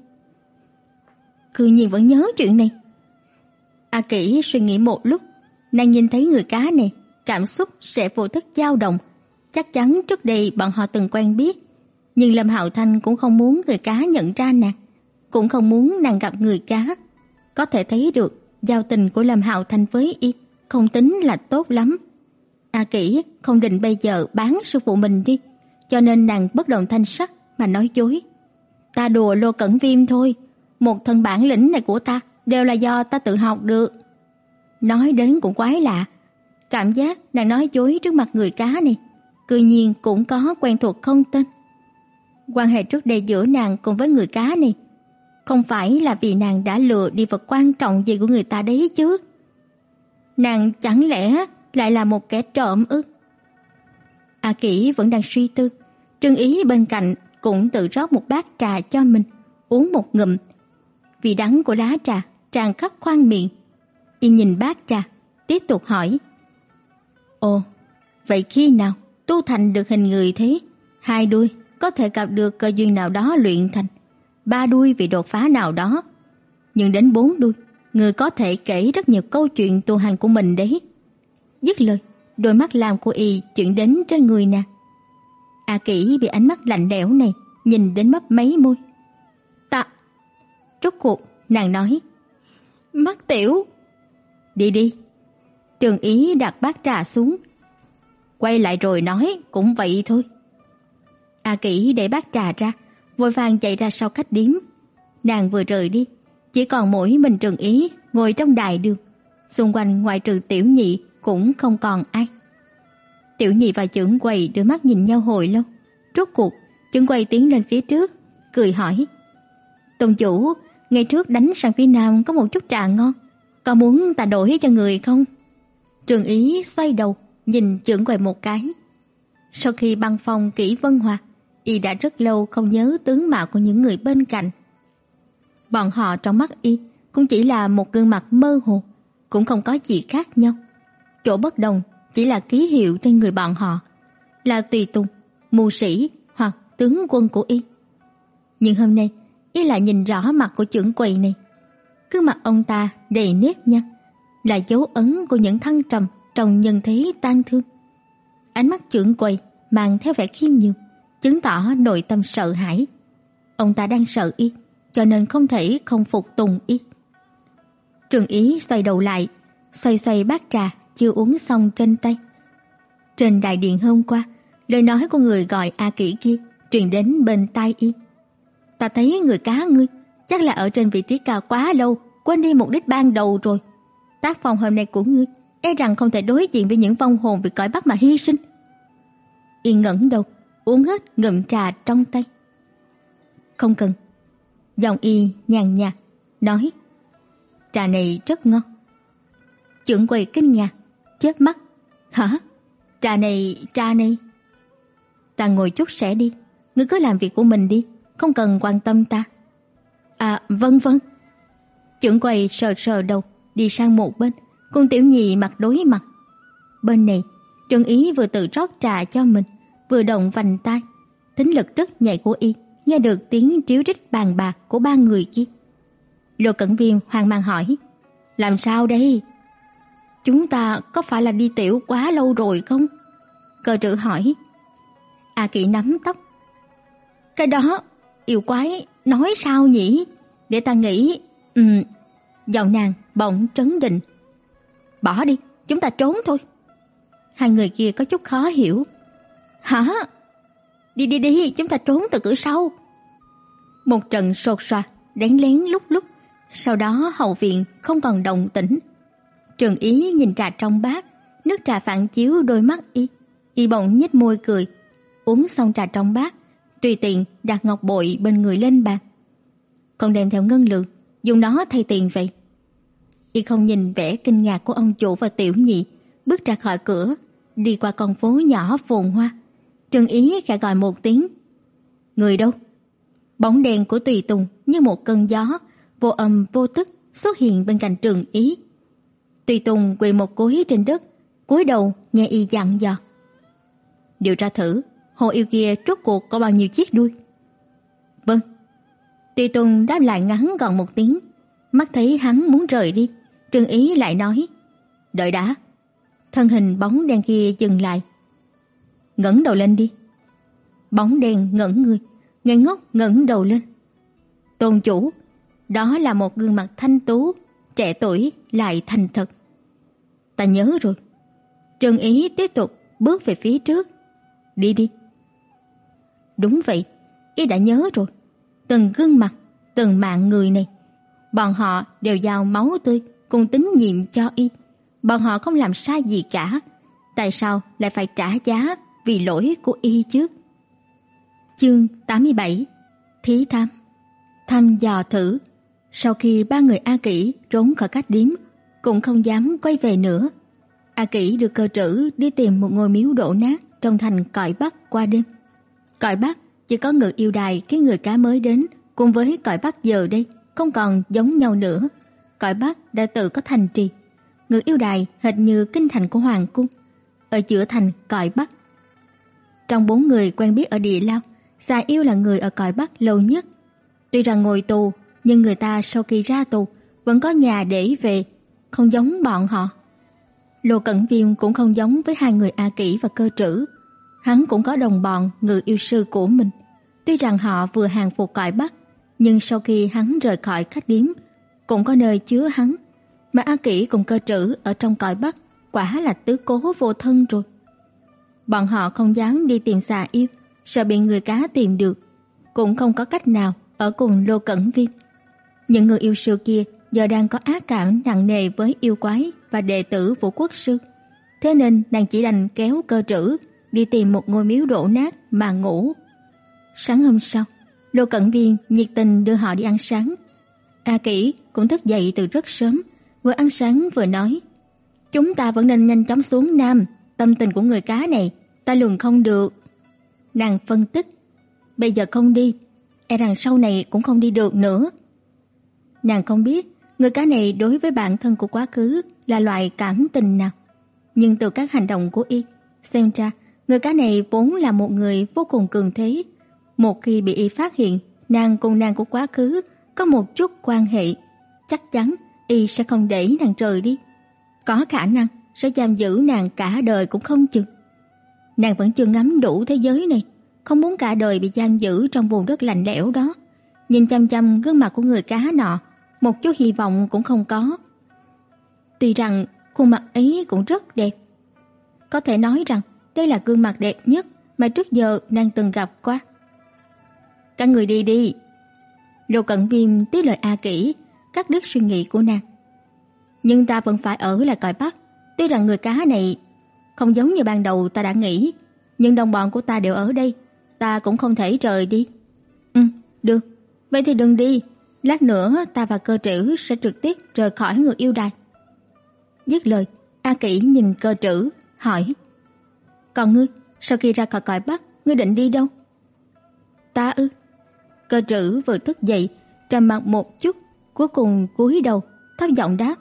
Cư nhiên vẫn nhớ chuyện này. A Kỷ suy nghĩ một lúc, nàng nhìn thấy người cá này, cảm xúc sẽ vô thức dao động. Chắc chắn trước đây bọn họ từng quen biết, nhưng Lâm Hạo Thanh cũng không muốn người cá nhận ra nàng, cũng không muốn nàng gặp người cá. Có thể thấy được giao tình của Lâm Hạo Thanh với y không tính là tốt lắm. A Kỷ không định bây giờ bán sư phụ mình đi, cho nên nàng bất động thanh sắc mà nói dối. Ta đùa Lô Cẩn Viêm thôi, một thân bản lĩnh này của ta đều là do ta tự học được. Nói đến cũng quái lạ, cảm giác nàng nói dối trước mặt người cá này, cư nhiên cũng có quen thuộc không tên. Quan hệ trước đây giữa nàng cùng với người cá này không phải là vì nàng đã lừa đi vật quan trọng gì của người ta đấy chứ. Nàng chẳng lẽ lại là một kẻ trộm ư? A Kỷ vẫn đang suy tư, Trương Ý bên cạnh cũng tự rót một bát trà cho mình, uống một ngụm. Vị đắng của lá trà tràn khắp khoang miệng. Y nhìn bát trà, tiếp tục hỏi: "Ồ, vậy khi nào tu thành được hình người thế? Hai đuôi có thể gặp được cơ duyên nào đó luyện thành, ba đuôi vì đột phá nào đó, nhưng đến bốn đuôi, người có thể kể rất nhiều câu chuyện tu hành của mình đấy." Dứt lời, đôi mắt làm của y chuyển đến trên người nàng. A Kỷ bị ánh mắt lạnh lẽo này nhìn đến mấp mấy môi. "Ta." Rốt cuộc nàng nói, "Mắt tiểu." "Đi đi." Trường Ý đặt bát trà xuống. Quay lại rồi nói, cũng vậy thôi. A Kỷ để bát trà ra, vội vàng chạy ra sau khách điếm. Nàng vừa rời đi, chỉ còn mỗi mình Trường Ý ngồi trong đài đường, xung quanh ngoại trừ Tiểu Nhị cũng không còn ai. Tiểu nhị và trưởng quầy đưa mắt nhìn nhau hồi lâu. Rốt cuộc, trưởng quầy tiến lên phía trước, cười hỏi. Tôn chủ, ngày trước đánh sang phía nam có một chút trà ngon. Có muốn ta đổi cho người không? Trường ý xoay đầu, nhìn trưởng quầy một cái. Sau khi băng phong kỹ vân hòa, y đã rất lâu không nhớ tướng mạo của những người bên cạnh. Bọn họ trong mắt y cũng chỉ là một gương mặt mơ hồ, cũng không có gì khác nhau. Chỗ bất đồng chỉ là ký hiệu trên người bọn họ, là tùy tùng, mưu sĩ hoặc tướng quân của y. Nhưng hôm nay, y lại nhìn rõ mặt của trưởng quầy này. Cứ mặt ông ta đầy nếp nhăn, là dấu ấn của những thăng trầm trong nhân thế tan thương. Ánh mắt trưởng quầy mang theo vẻ khiêm nhường, chứng tỏ nội tâm sợ hãi. Ông ta đang sợ y, cho nên không thể không phục tùng y. Trường Ý xoay đầu lại, xoay xoay bát trà chưa uống xong trên tay. Trên đại điện hôm qua, lời nói của người gọi A Kỷ kia truyền đến bên tai y. Ta thấy người cá ngươi chắc là ở trên vị trí cao quá lâu, quên đi mục đích ban đầu rồi. Tác phong hôm nay của ngươi e rằng không thể đối diện với những vong hồn vì cõi Bắc mà hy sinh. Y ngẩng đầu, uống hết ngụm trà trong tay. Không cần. Giọng y nhàn nhạt nói: "Trà này rất ngon." Trưởng quầy kinh ngạc, chớp mắt. "Hả? Trà này, trà này." "Ta ngồi chút sẽ đi, ngươi cứ làm việc của mình đi, không cần quan tâm ta." "À, vâng vâng." Trưởng quầy sờ sờ đầu, đi sang một bên, cùng tiểu nhị mặt đối mặt. Bên này, Trần Ý vừa tự rót trà cho mình, vừa động vành tay, tính lực rất nhạy của y, nghe được tiếng tríu rít bàn bạc của ba người kia. Lô Cẩn Viêm hoang mang hỏi: "Làm sao đây?" Chúng ta có phải là đi tiểu quá lâu rồi không? Cờ trữ hỏi. A Kỵ nắm tóc. Cái đó, yêu quái, nói sao nhỉ? Để ta nghĩ... Ừm, giọng nàng bỗng trấn định. Bỏ đi, chúng ta trốn thôi. Hai người kia có chút khó hiểu. Hả? Đi đi đi, chúng ta trốn từ cửa sau. Một trận sột soạt, đánh lén lúc lúc. Sau đó hậu viện không còn động tĩnh. Trường Ý nhìn trà trong bát, nước trà phản chiếu đôi mắt y, y bỗng nhếch môi cười, uống xong trà trong bát, tùy tiện đặt ngọc bội bên người lên bàn. Không đem theo ngân lượng, dùng nó thay tiền vậy. Y không nhìn vẻ kinh ngạc của ông chủ và tiểu nhị, bước ra khỏi cửa, đi qua con phố nhỏ phồn hoa. Trường Ý khẽ gọi một tiếng. Người đâu? Bóng đèn của Tùy Tùng như một cơn gió, vô âm vô tức xuất hiện bên cạnh Trường Ý. Tùy Tùng quỳ một gối trên đất, cúi đầu nghe y dặn dò. Điều tra thử, hồ yêu kia rốt cuộc có bao nhiêu chiếc đuôi? Vâng. Tùy Tùng đáp lại ngắn gọn một tiếng, mắt thấy hắn muốn rời đi, Trương Ý lại nói: "Đợi đã." thân hình bóng đen kia dừng lại. Ngẩng đầu lên đi. Bóng đen ngẩng người, ngây ngốc ngẩng đầu lên. Tôn chủ, đó là một gương mặt thanh tú, trẻ tuổi lại thành thật. Ta nhớ rồi. Trương Ý tiếp tục bước về phía trước. Đi đi. Đúng vậy, y đã nhớ rồi. Từng gương mặt, từng mạng người này, bọn họ đều giao máu tươi cùng tín nhiệm cho y. Bọn họ không làm sai gì cả, tại sao lại phải trả giá vì lỗi của y chứ? Chương 87: Thí tham. Thăm dò thử. Sau khi ba người A Kỷ trốn khỏi cách điếm, cũng không dám quay về nữa. A Kỷ được cơ trữ đi tìm một ngôi miếu đổ nát trong thành cõi Bắc qua đêm. Cõi Bắc chỉ có người yêu đài cái người cá mới đến, cùng với cõi Bắc giờ đây không còn giống nhau nữa. Cõi Bắc đã tự có thành trì. Người yêu đài hệt như kinh thành của hoàng cung, ở giữa thành cõi Bắc. Trong bốn người quen biết ở địa lao, Xà yêu là người ở cõi Bắc lâu nhất. Tuy rằng ngồi tù, nhưng người ta sau khi ra tù vẫn có nhà để về, không giống bọn họ. Lô Cẩn Viêm cũng không giống với hai người A Kỷ và Cơ Trữ. Hắn cũng có đồng bọn người yêu sư của mình. Tuy rằng họ vừa hàng phục cõi Bắc, nhưng sau khi hắn rời khỏi khách điếm, cũng có nơi chứa hắn. Mà A Kỷ cùng Cơ Trữ ở trong cõi Bắc quả là tứ cố vô thân rồi. Bọn họ không dám đi tìm xà yêu, sợ bị người cá tìm được, cũng không có cách nào ở cùng Lô Cẩn Viêm. Những người yêu sư kia giờ đang có ác cảm nặng nề với yêu quái và đệ tử Vũ Quốc sư. Thế nên nàng chỉ đành kéo cơ trữ đi tìm một ngôi miếu đổ nát mà ngủ. Sáng hôm sau, Lô Cẩn Viên nhiệt tình đưa họ đi ăn sáng. A Kỷ cũng thức dậy từ rất sớm, vừa ăn sáng vừa nói: "Chúng ta vẫn nên nhanh chóng xuống nam, tâm tình của người cá này ta lường không được." Nàng phân tích, "Bây giờ không đi, e rằng sau này cũng không đi được nữa." Nàng không biết người cá này đối với bản thân của quá khứ là loại cảm tình nào, nhưng từ các hành động của y, xem ra người cá này vốn là một người vô cùng cường thế. Một khi bị y phát hiện, nàng cùng nàng của quá khứ có một chút quan hệ, chắc chắn y sẽ không để nàng rời đi. Có khả năng sẽ giam giữ nàng cả đời cũng không chừng. Nàng vẫn chưa ngắm đủ thế giới này, không muốn cả đời bị giam giữ trong vùng đất lạnh lẽo đó. Nhìn chăm chăm gương mặt của người cá nọ, một chút hy vọng cũng không có. Tuy rằng khuôn mặt ấy cũng rất đẹp. Có thể nói rằng đây là gương mặt đẹp nhất mà trước giờ nàng từng gặp qua. Các người đi đi. Lô Cận Viêm tiếp lời A Kỷ, cắt đứt suy nghĩ của nàng. Nhưng ta vẫn phải ở lại cõi Bắc, tuy rằng người cá này không giống như ban đầu ta đã nghĩ, nhưng đồng bọn của ta đều ở đây, ta cũng không thể rời đi. Ừ, được. Vậy thì đừng đi, lát nữa ta và cơ trữ sẽ trực tiếp rời khỏi người yêu đài. Dứt lời, A Kỷ nhìn cơ trữ, hỏi: "Còn ngươi, sau khi ra khỏi cõi Bắc, ngươi định đi đâu?" "Ta ư?" Cơ trữ vừa thức dậy, trầm mặt một chút, cuối cùng cúi đầu, thấp giọng đáp: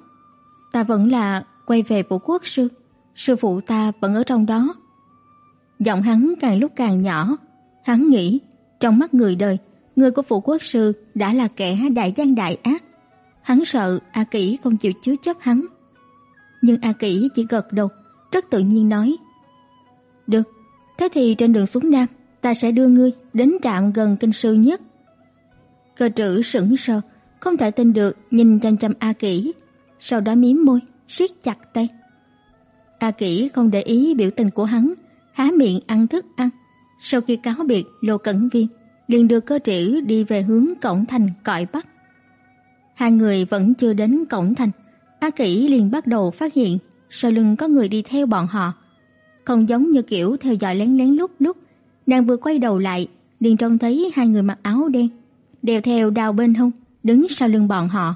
"Ta vẫn là quay về Vũ Quốc sư, sư phụ ta vẫn ở trong đó." Giọng hắn càng lúc càng nhỏ, hắn nghĩ, trong mắt người đời, người của phụ quốc sư đã là kẻ đại gian đại ác. Hắn sợ A Kỷ không chịu chứa chấp hắn. Nhưng A Kỷ chỉ gật đầu, rất tự nhiên nói: "Được, thế thì trên đường xuống Nam, ta sẽ đưa ngươi đến trạm gần kinh sư nhất." Cơ trữ sững sờ, không thể tin được nhìn chăm chăm A Kỷ, sau đó mím môi, siết chặt tay. A Kỷ không để ý biểu tình của hắn, há miệng ăn thức ăn. Sau khi cáo biệt Lô Cẩn viên liền đưa cơ trĩ đi về hướng cổng thành cõi Bắc. Hai người vẫn chưa đến cổng thành, A Kỷ liền bắt đầu phát hiện sau lưng có người đi theo bọn họ. Không giống như kiểu theo dõi lén lén lúc lúc, nàng vừa quay đầu lại, liền trông thấy hai người mặc áo đen, đeo theo đao bên hông, đứng sau lưng bọn họ.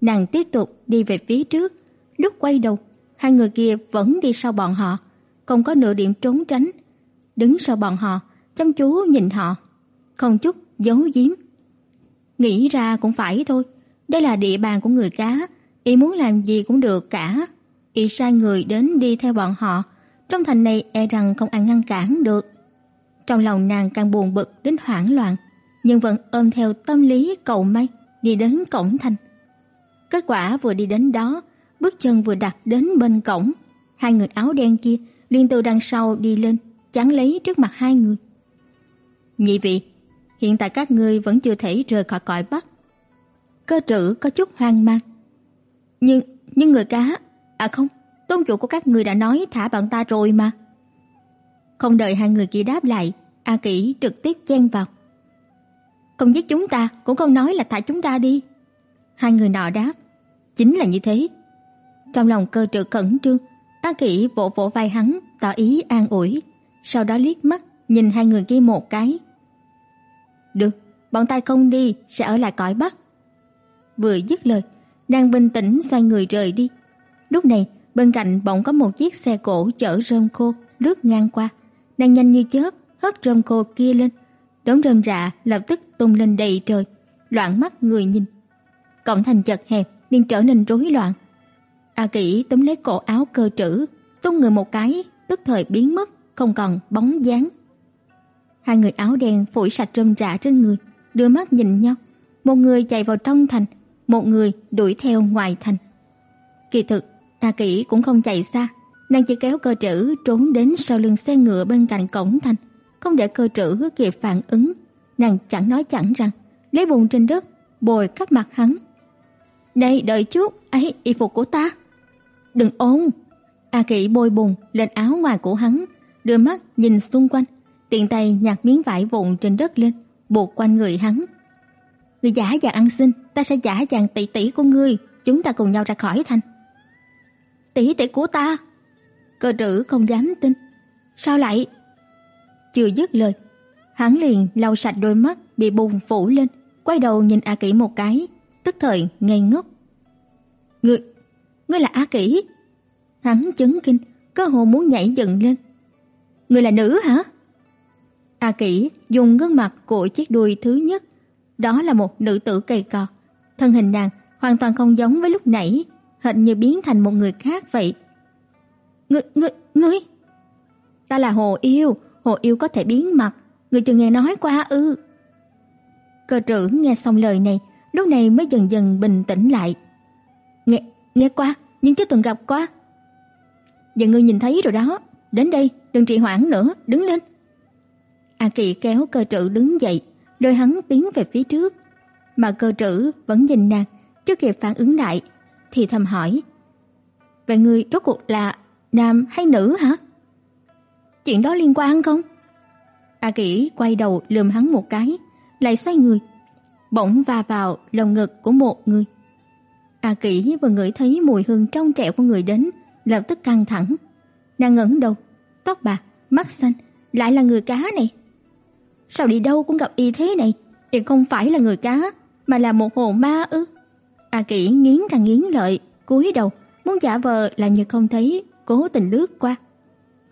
Nàng tiếp tục đi về phía trước, lúc quay đầu, hai người kia vẫn đi sau bọn họ, không có nửa điểm trốn tránh, đứng sau bọn họ, chăm chú nhìn họ không chút giấu giếm. Nghĩ ra cũng phải thôi, đây là địa bàn của người cá, y muốn làm gì cũng được cả. Y sai người đến đi theo bọn họ, trong thành này e rằng không ai ngăn cản được. Trong lòng nàng càng buồn bực đến hoảng loạn, nhưng vẫn ôm theo tâm lý cầu may đi đến cổng thành. Kết quả vừa đi đến đó, bước chân vừa đặt đến bên cổng, Hai người áo đen kia liên từ đằng sau đi lên, chắn lấy trước mặt hai người. Nhị vị, hiện tại các ngươi vẫn chưa thể rời khỏi cõi Bắc. Cơ trữ có chút hoang mang. Nhưng nhưng người cá, à không, tôn chủ của các ngươi đã nói thả bọn ta rồi mà. Không đợi hai người kia đáp lại, A Kỷ trực tiếp chen vào. Không giết chúng ta, cũng không nói là thả chúng ta đi. Hai người nọ đáp, chính là như thế. Trong lòng cơ trữ cẩn trương, A Kỷ vỗ vỗ vai hắn, tỏ ý an ủi, sau đó liếc mắt nhìn hai người kia một cái. "Được, bọn ta không đi, sẽ ở lại cõi Bắc." Vừa dứt lời, nàng bình tĩnh xoay người rời đi. Lúc này, bên cạnh bỗng có một chiếc xe cổ chở rơm khô lướt ngang qua, Nàng nhanh như chớp hất rơm khô kia lên. Đống rơm rạ lập tức tung lên đầy trời, loạn mắt người nhìn. Cổng thành chật hẹp, liền trở nên rối loạn. A Kỷ túm lấy cổ áo cơ trữ, tung người một cái, tức thời biến mất, không còn bóng dáng. Hai người áo đen phủi sạch rơm rạ trên người, đưa mắt nhìn nhau. Một người chạy vào trong thành, một người đuổi theo ngoài thành. Kỳ thực, A Kỷ cũng không chạy xa, nàng chỉ kéo cơ trữ trốn đến sau lưng xe ngựa bên cạnh cổng thành, không để cơ trữ kịp phản ứng, nàng chẳng nói chẳng rằng, lấy bùn trên đất bồi khắp mặt hắn. "Đây, đợi chút, ấy y phục của ta." "Đừng ồn." A Kỷ bôi bùn lên áo ngoài của hắn, đưa mắt nhìn xung quanh, tiện tay nhặt miếng vải vụn trên đất lên, buộc quanh người hắn. "Người giả dạng ăn xin, ta sẽ giả dạng tỷ tỷ của ngươi, chúng ta cùng nhau ra khỏi thành." "Tỷ tỷ của ta?" Cơ trữ không dám tin. "Sao lại?" Chưa dứt lời, hắn liền lau sạch đôi mắt bị bùn phủ lên, quay đầu nhìn A Kỷ một cái, tức thời ngây ngốc. "Ngươi, ngươi là A Kỷ?" Hắn chấn kinh, cơ hồ muốn nhảy dựng lên. "Ngươi là nữ hả?" A Kỷ dùng gương mặt của chiếc đuôi thứ nhất, đó là một nữ tử cây cò, thân hình nàng hoàn toàn không giống với lúc nãy, hệt như biến thành một người khác vậy. "Ngươi, ngươi, ngươi?" "Ta là Hồ Yêu, Hồ Yêu có thể biến mặt, ngươi chưa nghe nói qua ư?" Cơ trữ nghe xong lời này, lúc này mới dần dần bình tĩnh lại. "Nghe, nghe qua, nhưng chưa từng gặp qua." "Giờ ngươi nhìn thấy rồi đó, đến đây, đừng trì hoãn nữa, đứng lên." A Kỳ kéo cơ trữ đứng dậy, đôi hắn tiến về phía trước, mà cơ trữ vẫn nhìn nàng, chưa kịp phản ứng lại, thì thầm hỏi: "Vậy ngươi rốt cuộc là nam hay nữ hả?" "Chuyện đó liên quan không?" A Kỳ quay đầu lườm hắn một cái, lại xoay người, bỗng va vào lồng ngực của một người. A Kỳ vừa ngửi thấy mùi hương trong trẻo của người đến, lập tức căng thẳng. Nàng ngẩng đầu, tóc bạc, mắt xanh, lại là người cá này. Sao đi đâu cũng gặp y thế này, y không phải là người cá, mà là một hồn ma ư? A Kỷ nghiến răng nghiến lợi, cúi đầu, muốn giả vờ làm như không thấy, cố tình lướt qua.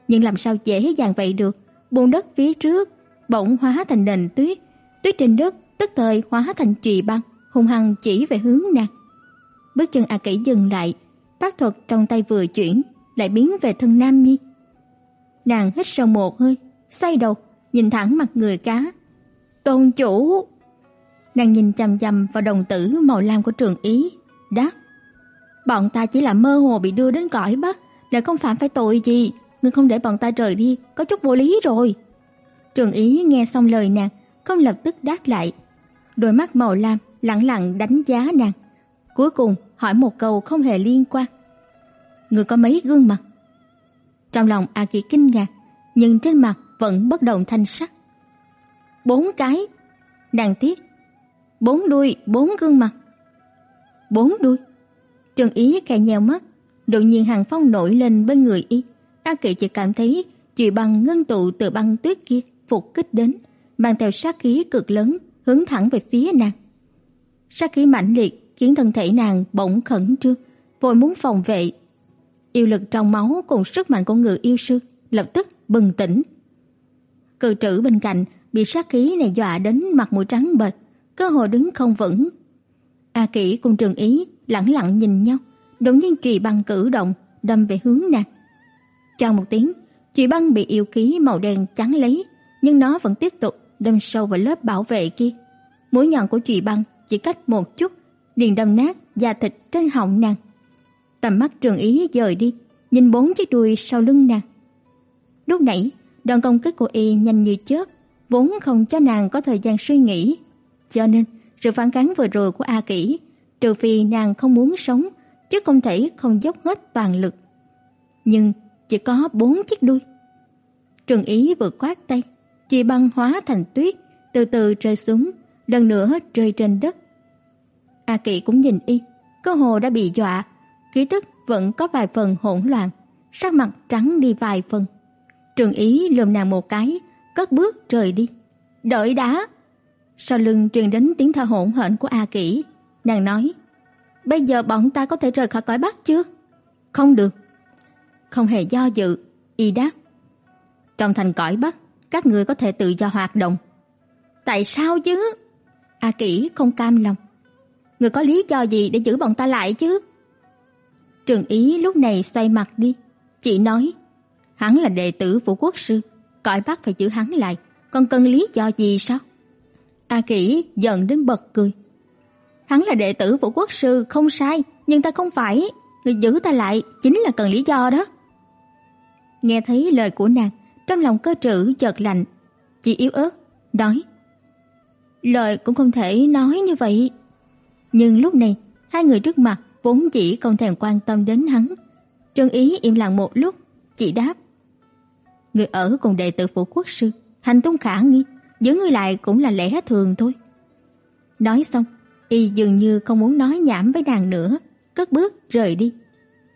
Nhưng làm sao dễ dàng vậy được? Bùn đất phía trước bỗng hóa thành nền tuyết, tuyết trên đất tức thời hóa thành chùy băng, hung hăng chỉ về hướng nàng. Bước chân A Kỷ dừng lại, pháp thuật trong tay vừa chuyển, lại biến về thân Nam Nhi. Nàng hít sâu một hơi, xoay đầu, nhìn thẳng mặt người cá. "Tôn chủ!" Nàng nhìn chằm chằm vào đồng tử màu lam của Trường Ý, đáp: "Bọn ta chỉ là mơ hồ bị đưa đến cõi Bắc, lại không phạm phải tội gì, ngươi không để bọn ta rời đi, có chút vô lý rồi." Trường Ý nghe xong lời nàng, không lập tức đáp lại. Đôi mắt màu lam lặng lặng đánh giá nàng. Cuối cùng hỏi một câu không hề liên quan. Người có mấy gương mặt? Trong lòng A Kỳ kinh ngạc, nhưng trên mặt vẫn bất động thanh sắc. Bốn cái. Nàng tiếc. Bốn đuôi, bốn gương mặt. Bốn đuôi. Trường Ý khẽ nhèo mắt, đột nhiên hàng phong nổi lên bên người y. A Kỳ chỉ cảm thấy chùy băng ngưng tụ từ băng tuyết kia phục kích đến, mang theo sát khí cực lớn hướng thẳng về phía nàng. Sát khí mãnh liệt khiến thân thể nàng bỗng khẩn trương, vội muốn phòng vệ. Yêu lực trong máu cùng sức mạnh của người yêu sư lập tức bừng tỉnh. Cự trữ bên cạnh bị sát khí này dọa đến mặt mũi trắng bệch, cơ hồ đứng không vững. A Kỷ cùng Trường Ý lẳng lặng nhìn nhau, đột nhiên trì băng cử động, đâm về hướng nàng. Choang một tiếng, trì băng bị yêu khí màu đen chắn lấy, nhưng nó vẫn tiếp tục đâm sâu vào lớp bảo vệ kia. Mũi nhọn của trì băng chỉ cách một chút, liền đâm nát da thịt trên họng nàng. Tầm mắt Trường Ý dời đi, nhìn bốn chiếc đuôi sau lưng nàng. Lúc nãy, đòn công kích của y nhanh như chớp, vốn không cho nàng có thời gian suy nghĩ, cho nên sự phản kháng vừa rồi của A Kỷ, trừ phi nàng không muốn sống, chứ không thể không dốc hết toàn lực. Nhưng chỉ có bốn chiếc đuôi. Trừng Ý vừa quát tay, chỉ băng hóa thành tuyết, từ từ rơi xuống, lần nữa rơi trên đất. A Kỷ cũng nhìn y, cơ hồ đã bị dọa, ký tức vẫn có vài phần hỗn loạn, sắc mặt trắng đi vài phần. Trường Ý lườm nàng một cái, cất bước rời đi. "Đợi đã." Sau lưng truyền đến tiếng thở hổn hển của A Kỷ, nàng nói: "Bây giờ bọn ta có thể rời khỏi cõi Bắc chưa?" "Không được." Không hề do dự, y đáp: "Trong thành cõi Bắc, các người có thể tự do hoạt động." "Tại sao chứ?" A Kỷ không cam lòng. "Người có lý do gì để giữ bọn ta lại chứ?" Trường Ý lúc này xoay mặt đi, chỉ nói: "Hắn là đệ tử vũ quốc sư, cõi Bắc phải giữ hắn lại, còn cần lý do gì sao?" A Kỷ giận đến bật cười. Hắn là đệ tử vũ quốc sư không sai, nhưng ta không phải, người giữ ta lại chính là cần lý do đó. Nghe thấy lời của nàng, trong lòng cơ trữ chợt lạnh, chỉ yếu ớt nói: "Lời cũng không thể nói như vậy." Nhưng lúc này, hai người trước mặt vốn chỉ không thèm quan tâm đến hắn. Trương Ý im lặng một lúc, chỉ đáp: "Người ở cùng đệ tử phủ quốc sư, hành tung khả nghi, giữ người lại cũng là lẽ thường thôi." Nói xong, y dường như không muốn nói nhảm với nàng nữa, cất bước rời đi.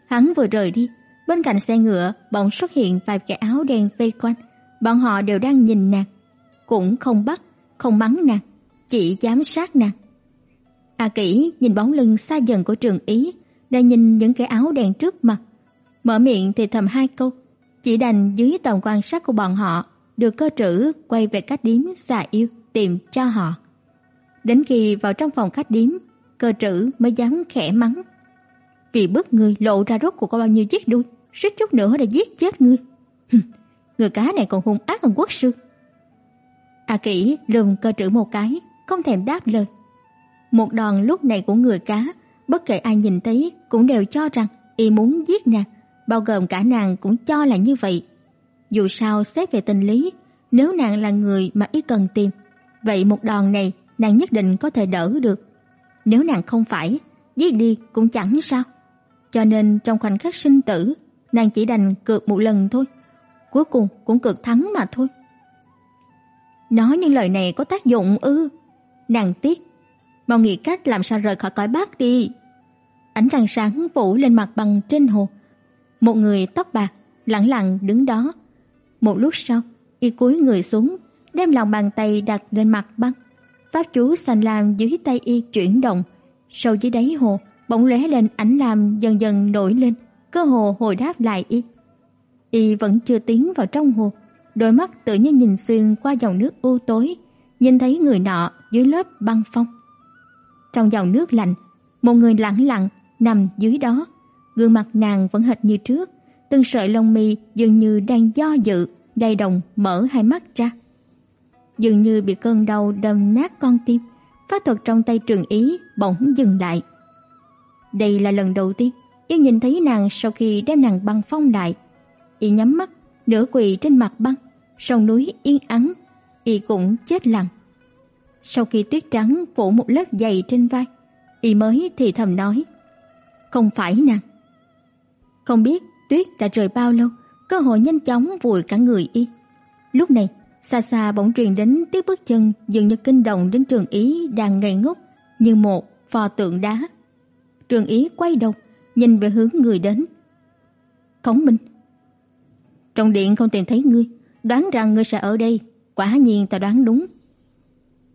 Hắn vừa rời đi, bên cạnh xe ngựa bỗng xuất hiện vài kẻ áo đen vây quanh, bọn họ đều đang nhìn nàng, cũng không bắt, không mắng nàng, chỉ giám sát nàng. A Kỷ nhìn bóng lưng xa dần của Trường Ý, đang nhìn những kẻ áo đen trước mặt, mở miệng thì thầm hai câu, chỉ đành dưới tầm quan sát của bọn họ, được cơ trữ quay về khách điếm xà yêu tìm cho họ. Đến khi vào trong phòng khách điếm, cơ trữ mới dám khẽ mắng. Vì bức người lộ ra rốt cuộc có bao nhiêu chiếc đuôi, suýt chút nữa đã giết chết ngươi. người cá này còn hung ác hơn quốc sư. A Kỷ lườm cơ trữ một cái, không thèm đáp lời. Một đòn lúc này của người cá, bất kể ai nhìn thấy cũng đều cho rằng y muốn giết nàng, bao gồm cả nàng cũng cho là như vậy. Dù sao xét về tình lý, nếu nàng là người mà y cần tìm, vậy một đòn này nàng nhất định có thể đỡ được. Nếu nàng không phải, giết đi cũng chẳng sao. Cho nên trong khoảnh khắc sinh tử, nàng chỉ đành cược một lần thôi. Cuối cùng cũng cược thắng mà thôi. Nói những lời này có tác dụng ư? Nàng tiếc, mau nghĩ cách làm sao rời khỏi cõi Bắc đi. Ánh trăng sáng phủ lên mặt bằng trên hồ. Một người tóc bạc lặng lặng đứng đó. Một lúc sau, y cúi người xuống, đem lòng bàn tay đặt lên mặt băng. Pháp chú xanh lam dưới tay y chuyển động, sâu dưới đáy hồ bỗng lóe lên ánh lam dần dần nổi lên, cơ hồ hồi đáp lại y. Y vẫn chưa tiến vào trong hồ, đôi mắt tự nhiên nhìn xuyên qua dòng nước u tối, nhìn thấy người nọ dưới lớp băng phong. Trong dòng nước lạnh, một người lặng lặng nằm dưới đó, gương mặt nàng vẫn hệt như trước, từng sợi lông mi dường như đang do dự, đầy đồng mở hai mắt ra dường như bị cơn đau đâm nát con tim. Pháp thuật trong tay Trường Ý bỗng dừng lại. Đây là lần đầu tiên y nhìn thấy nàng sau khi đem nàng băng phong lại. Y nhắm mắt, nửa quỳ trên mặt băng, sông núi yên ắng, y cũng chết lặng. Sau khi tuyết trắng phủ một lớp dày trên vai, y mới thì thầm nói: "Không phải nàng." Không biết tuyết đã rơi bao lâu, cơ hội nhanh chóng vùi cả người y. Lúc này, Xa xa bỗng truyền đến tiếng bước chân dường như kinh động đến Trường Ý đang ngây ngốc như một pho tượng đá. Trường Ý quay đầu, nhìn về hướng người đến. Khổng Minh. Trong điện không tìm thấy ngươi, đoán rằng ngươi sẽ ở đây, quả nhiên ta đoán đúng.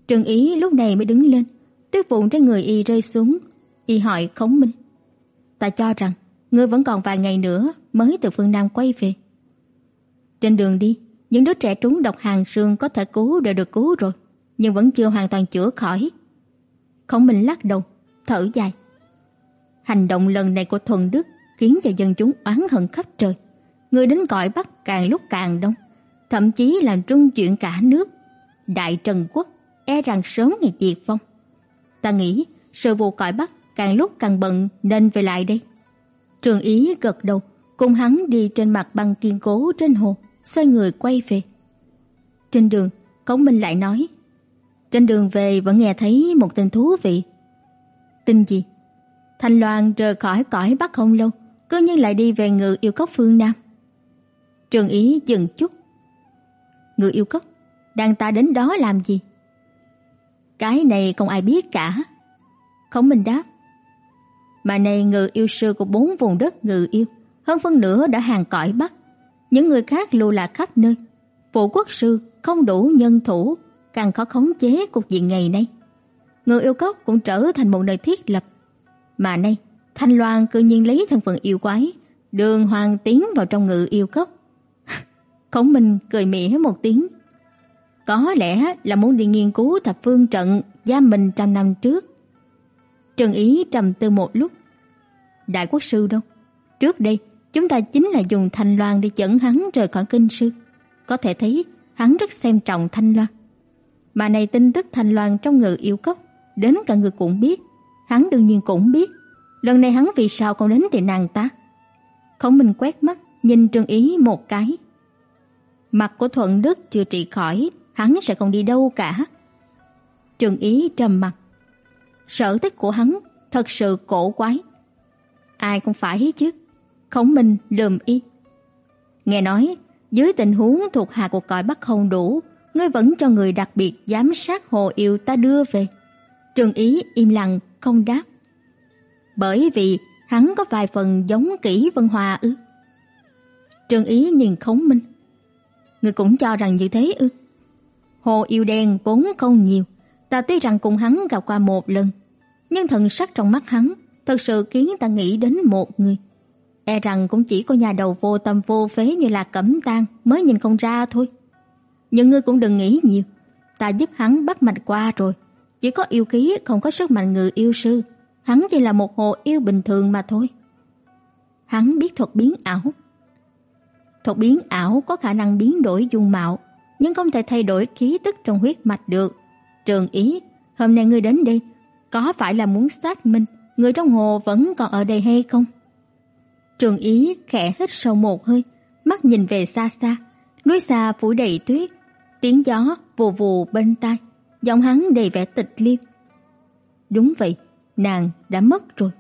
Trường Ý lúc này mới đứng lên, tuyết vụn trên người y rơi xuống, y hỏi Khổng Minh. Ta cho rằng ngươi vẫn còn vài ngày nữa mới từ phương Nam quay về. Trên đường đi, những đứa trẻ trúng độc hàng xương có thể cứu đều được cứu rồi, nhưng vẫn chưa hoàn toàn chữa khỏi. Khổng Minh lắc đầu, thở dài. Hành động lần này của Thuần Đức khiến cho dân chúng oán hận khắp trời. Người đến cõi Bắc càng lúc càng đông, thậm chí làm trung chuyển cả nước. Đại Trần Quốc e rằng sớm ngày diệt vong. Ta nghĩ sự vụ cõi Bắc càng lúc càng bận nên về lại đây. Trường Ý gật đầu, cùng hắn đi trên mặt băng kiên cố trên hồ, xoay người quay về. Trên đường, Cống Minh lại nói: "Trên đường về vẫn nghe thấy một tin thú vị." "Tin gì?" Thanh Loan rời khỏi cõi Bắc không lâu, cư nhiên lại đi về ngự yêu cốc phương Nam. Trường Ý dừng chút. Ngự yêu cốc, đang ta đến đó làm gì? Cái này không ai biết cả. Khổng Minh đáp. Mà này ngự yêu sư của bốn vùng đất ngự yêu, hơn phân nửa đã hàng cõi Bắc. Những người khác lưu lạc khắp nơi. Phụ quốc sư không đủ nhân thủ, càng khó khống chế cục diện ngày nay. Ngự yêu cốc cũng trở thành một nơi thiết lập. Mà nay, Thanh Loan cư nhiên lấy thân phận yêu quái, đường hoàng tiến vào trong ngự yêu cốc. [LAUGHS] Khổng Minh cười mỉa một tiếng. Có lẽ là muốn đi nghiên cứu thập phương trận giam mình trăm năm trước. Trần Ý trầm tư một lúc. Đại quốc sư đâu? Trước đây, chúng ta chính là dùng Thanh Loan để dẫn hắn rời khỏi kinh sư. Có thể thấy hắn rất xem trọng Thanh Loan. Mà này tin tức Thanh Loan trong ngự yêu cốc, đến cả người cũng biết. Hắn đương nhiên cũng biết. Lần này hắn vì sao còn đến tìm nàng ta? Khổng Minh quét mắt, nhìn Trương Ý một cái. Mặt của Thuận Đức chưa trị khỏi, hắn sẽ không đi đâu cả. Trương Ý trầm mặt. Sở thích của hắn thật sự cổ quái. Ai không phải chứ? Khổng Minh lườm y. Nghe nói, dưới tình huống thuộc hạ của cõi Bắc không đủ, ngươi vẫn cho người đặc biệt giám sát hồ yêu ta đưa về. Trường Ý im lặng không đáp. Bởi vì hắn có vài phần giống kỹ Vân Hòa ư? Trương Ý nhìn Khổng Minh. Người cũng cho rằng như thế ư? Hồ yêu đen vốn không nhiều, ta tuy rằng cùng hắn gặp qua một lần, nhưng thần sắc trong mắt hắn thật sự khiến ta nghĩ đến một người. E rằng cũng chỉ có nhà đầu vô tâm vô phế như là Cẩm Tang mới nhìn không ra thôi. Nhưng ngươi cũng đừng nghĩ nhiều, ta giúp hắn bắt mạch qua rồi, chỉ có yêu khí không có sức mạnh ngự yêu sư, hắn chỉ là một hồ yêu bình thường mà thôi. Hắn biết thuật biến ảo. Thuật biến ảo có khả năng biến đổi dung mạo, nhưng không thể thay đổi khí tức trong huyết mạch được. Trường Ý, hôm nay ngươi đến đây, có phải là muốn xác minh người trong hồ vẫn còn ở đây hay không? Trường Ý khẽ hít sâu một hơi, mắt nhìn về xa xa, núi xa phủ đầy tuyết, tiếng gió vù vù bên tai, giọng hắn đầy vẻ tịch liêm. Đúng vậy, nàng đã mất rồi.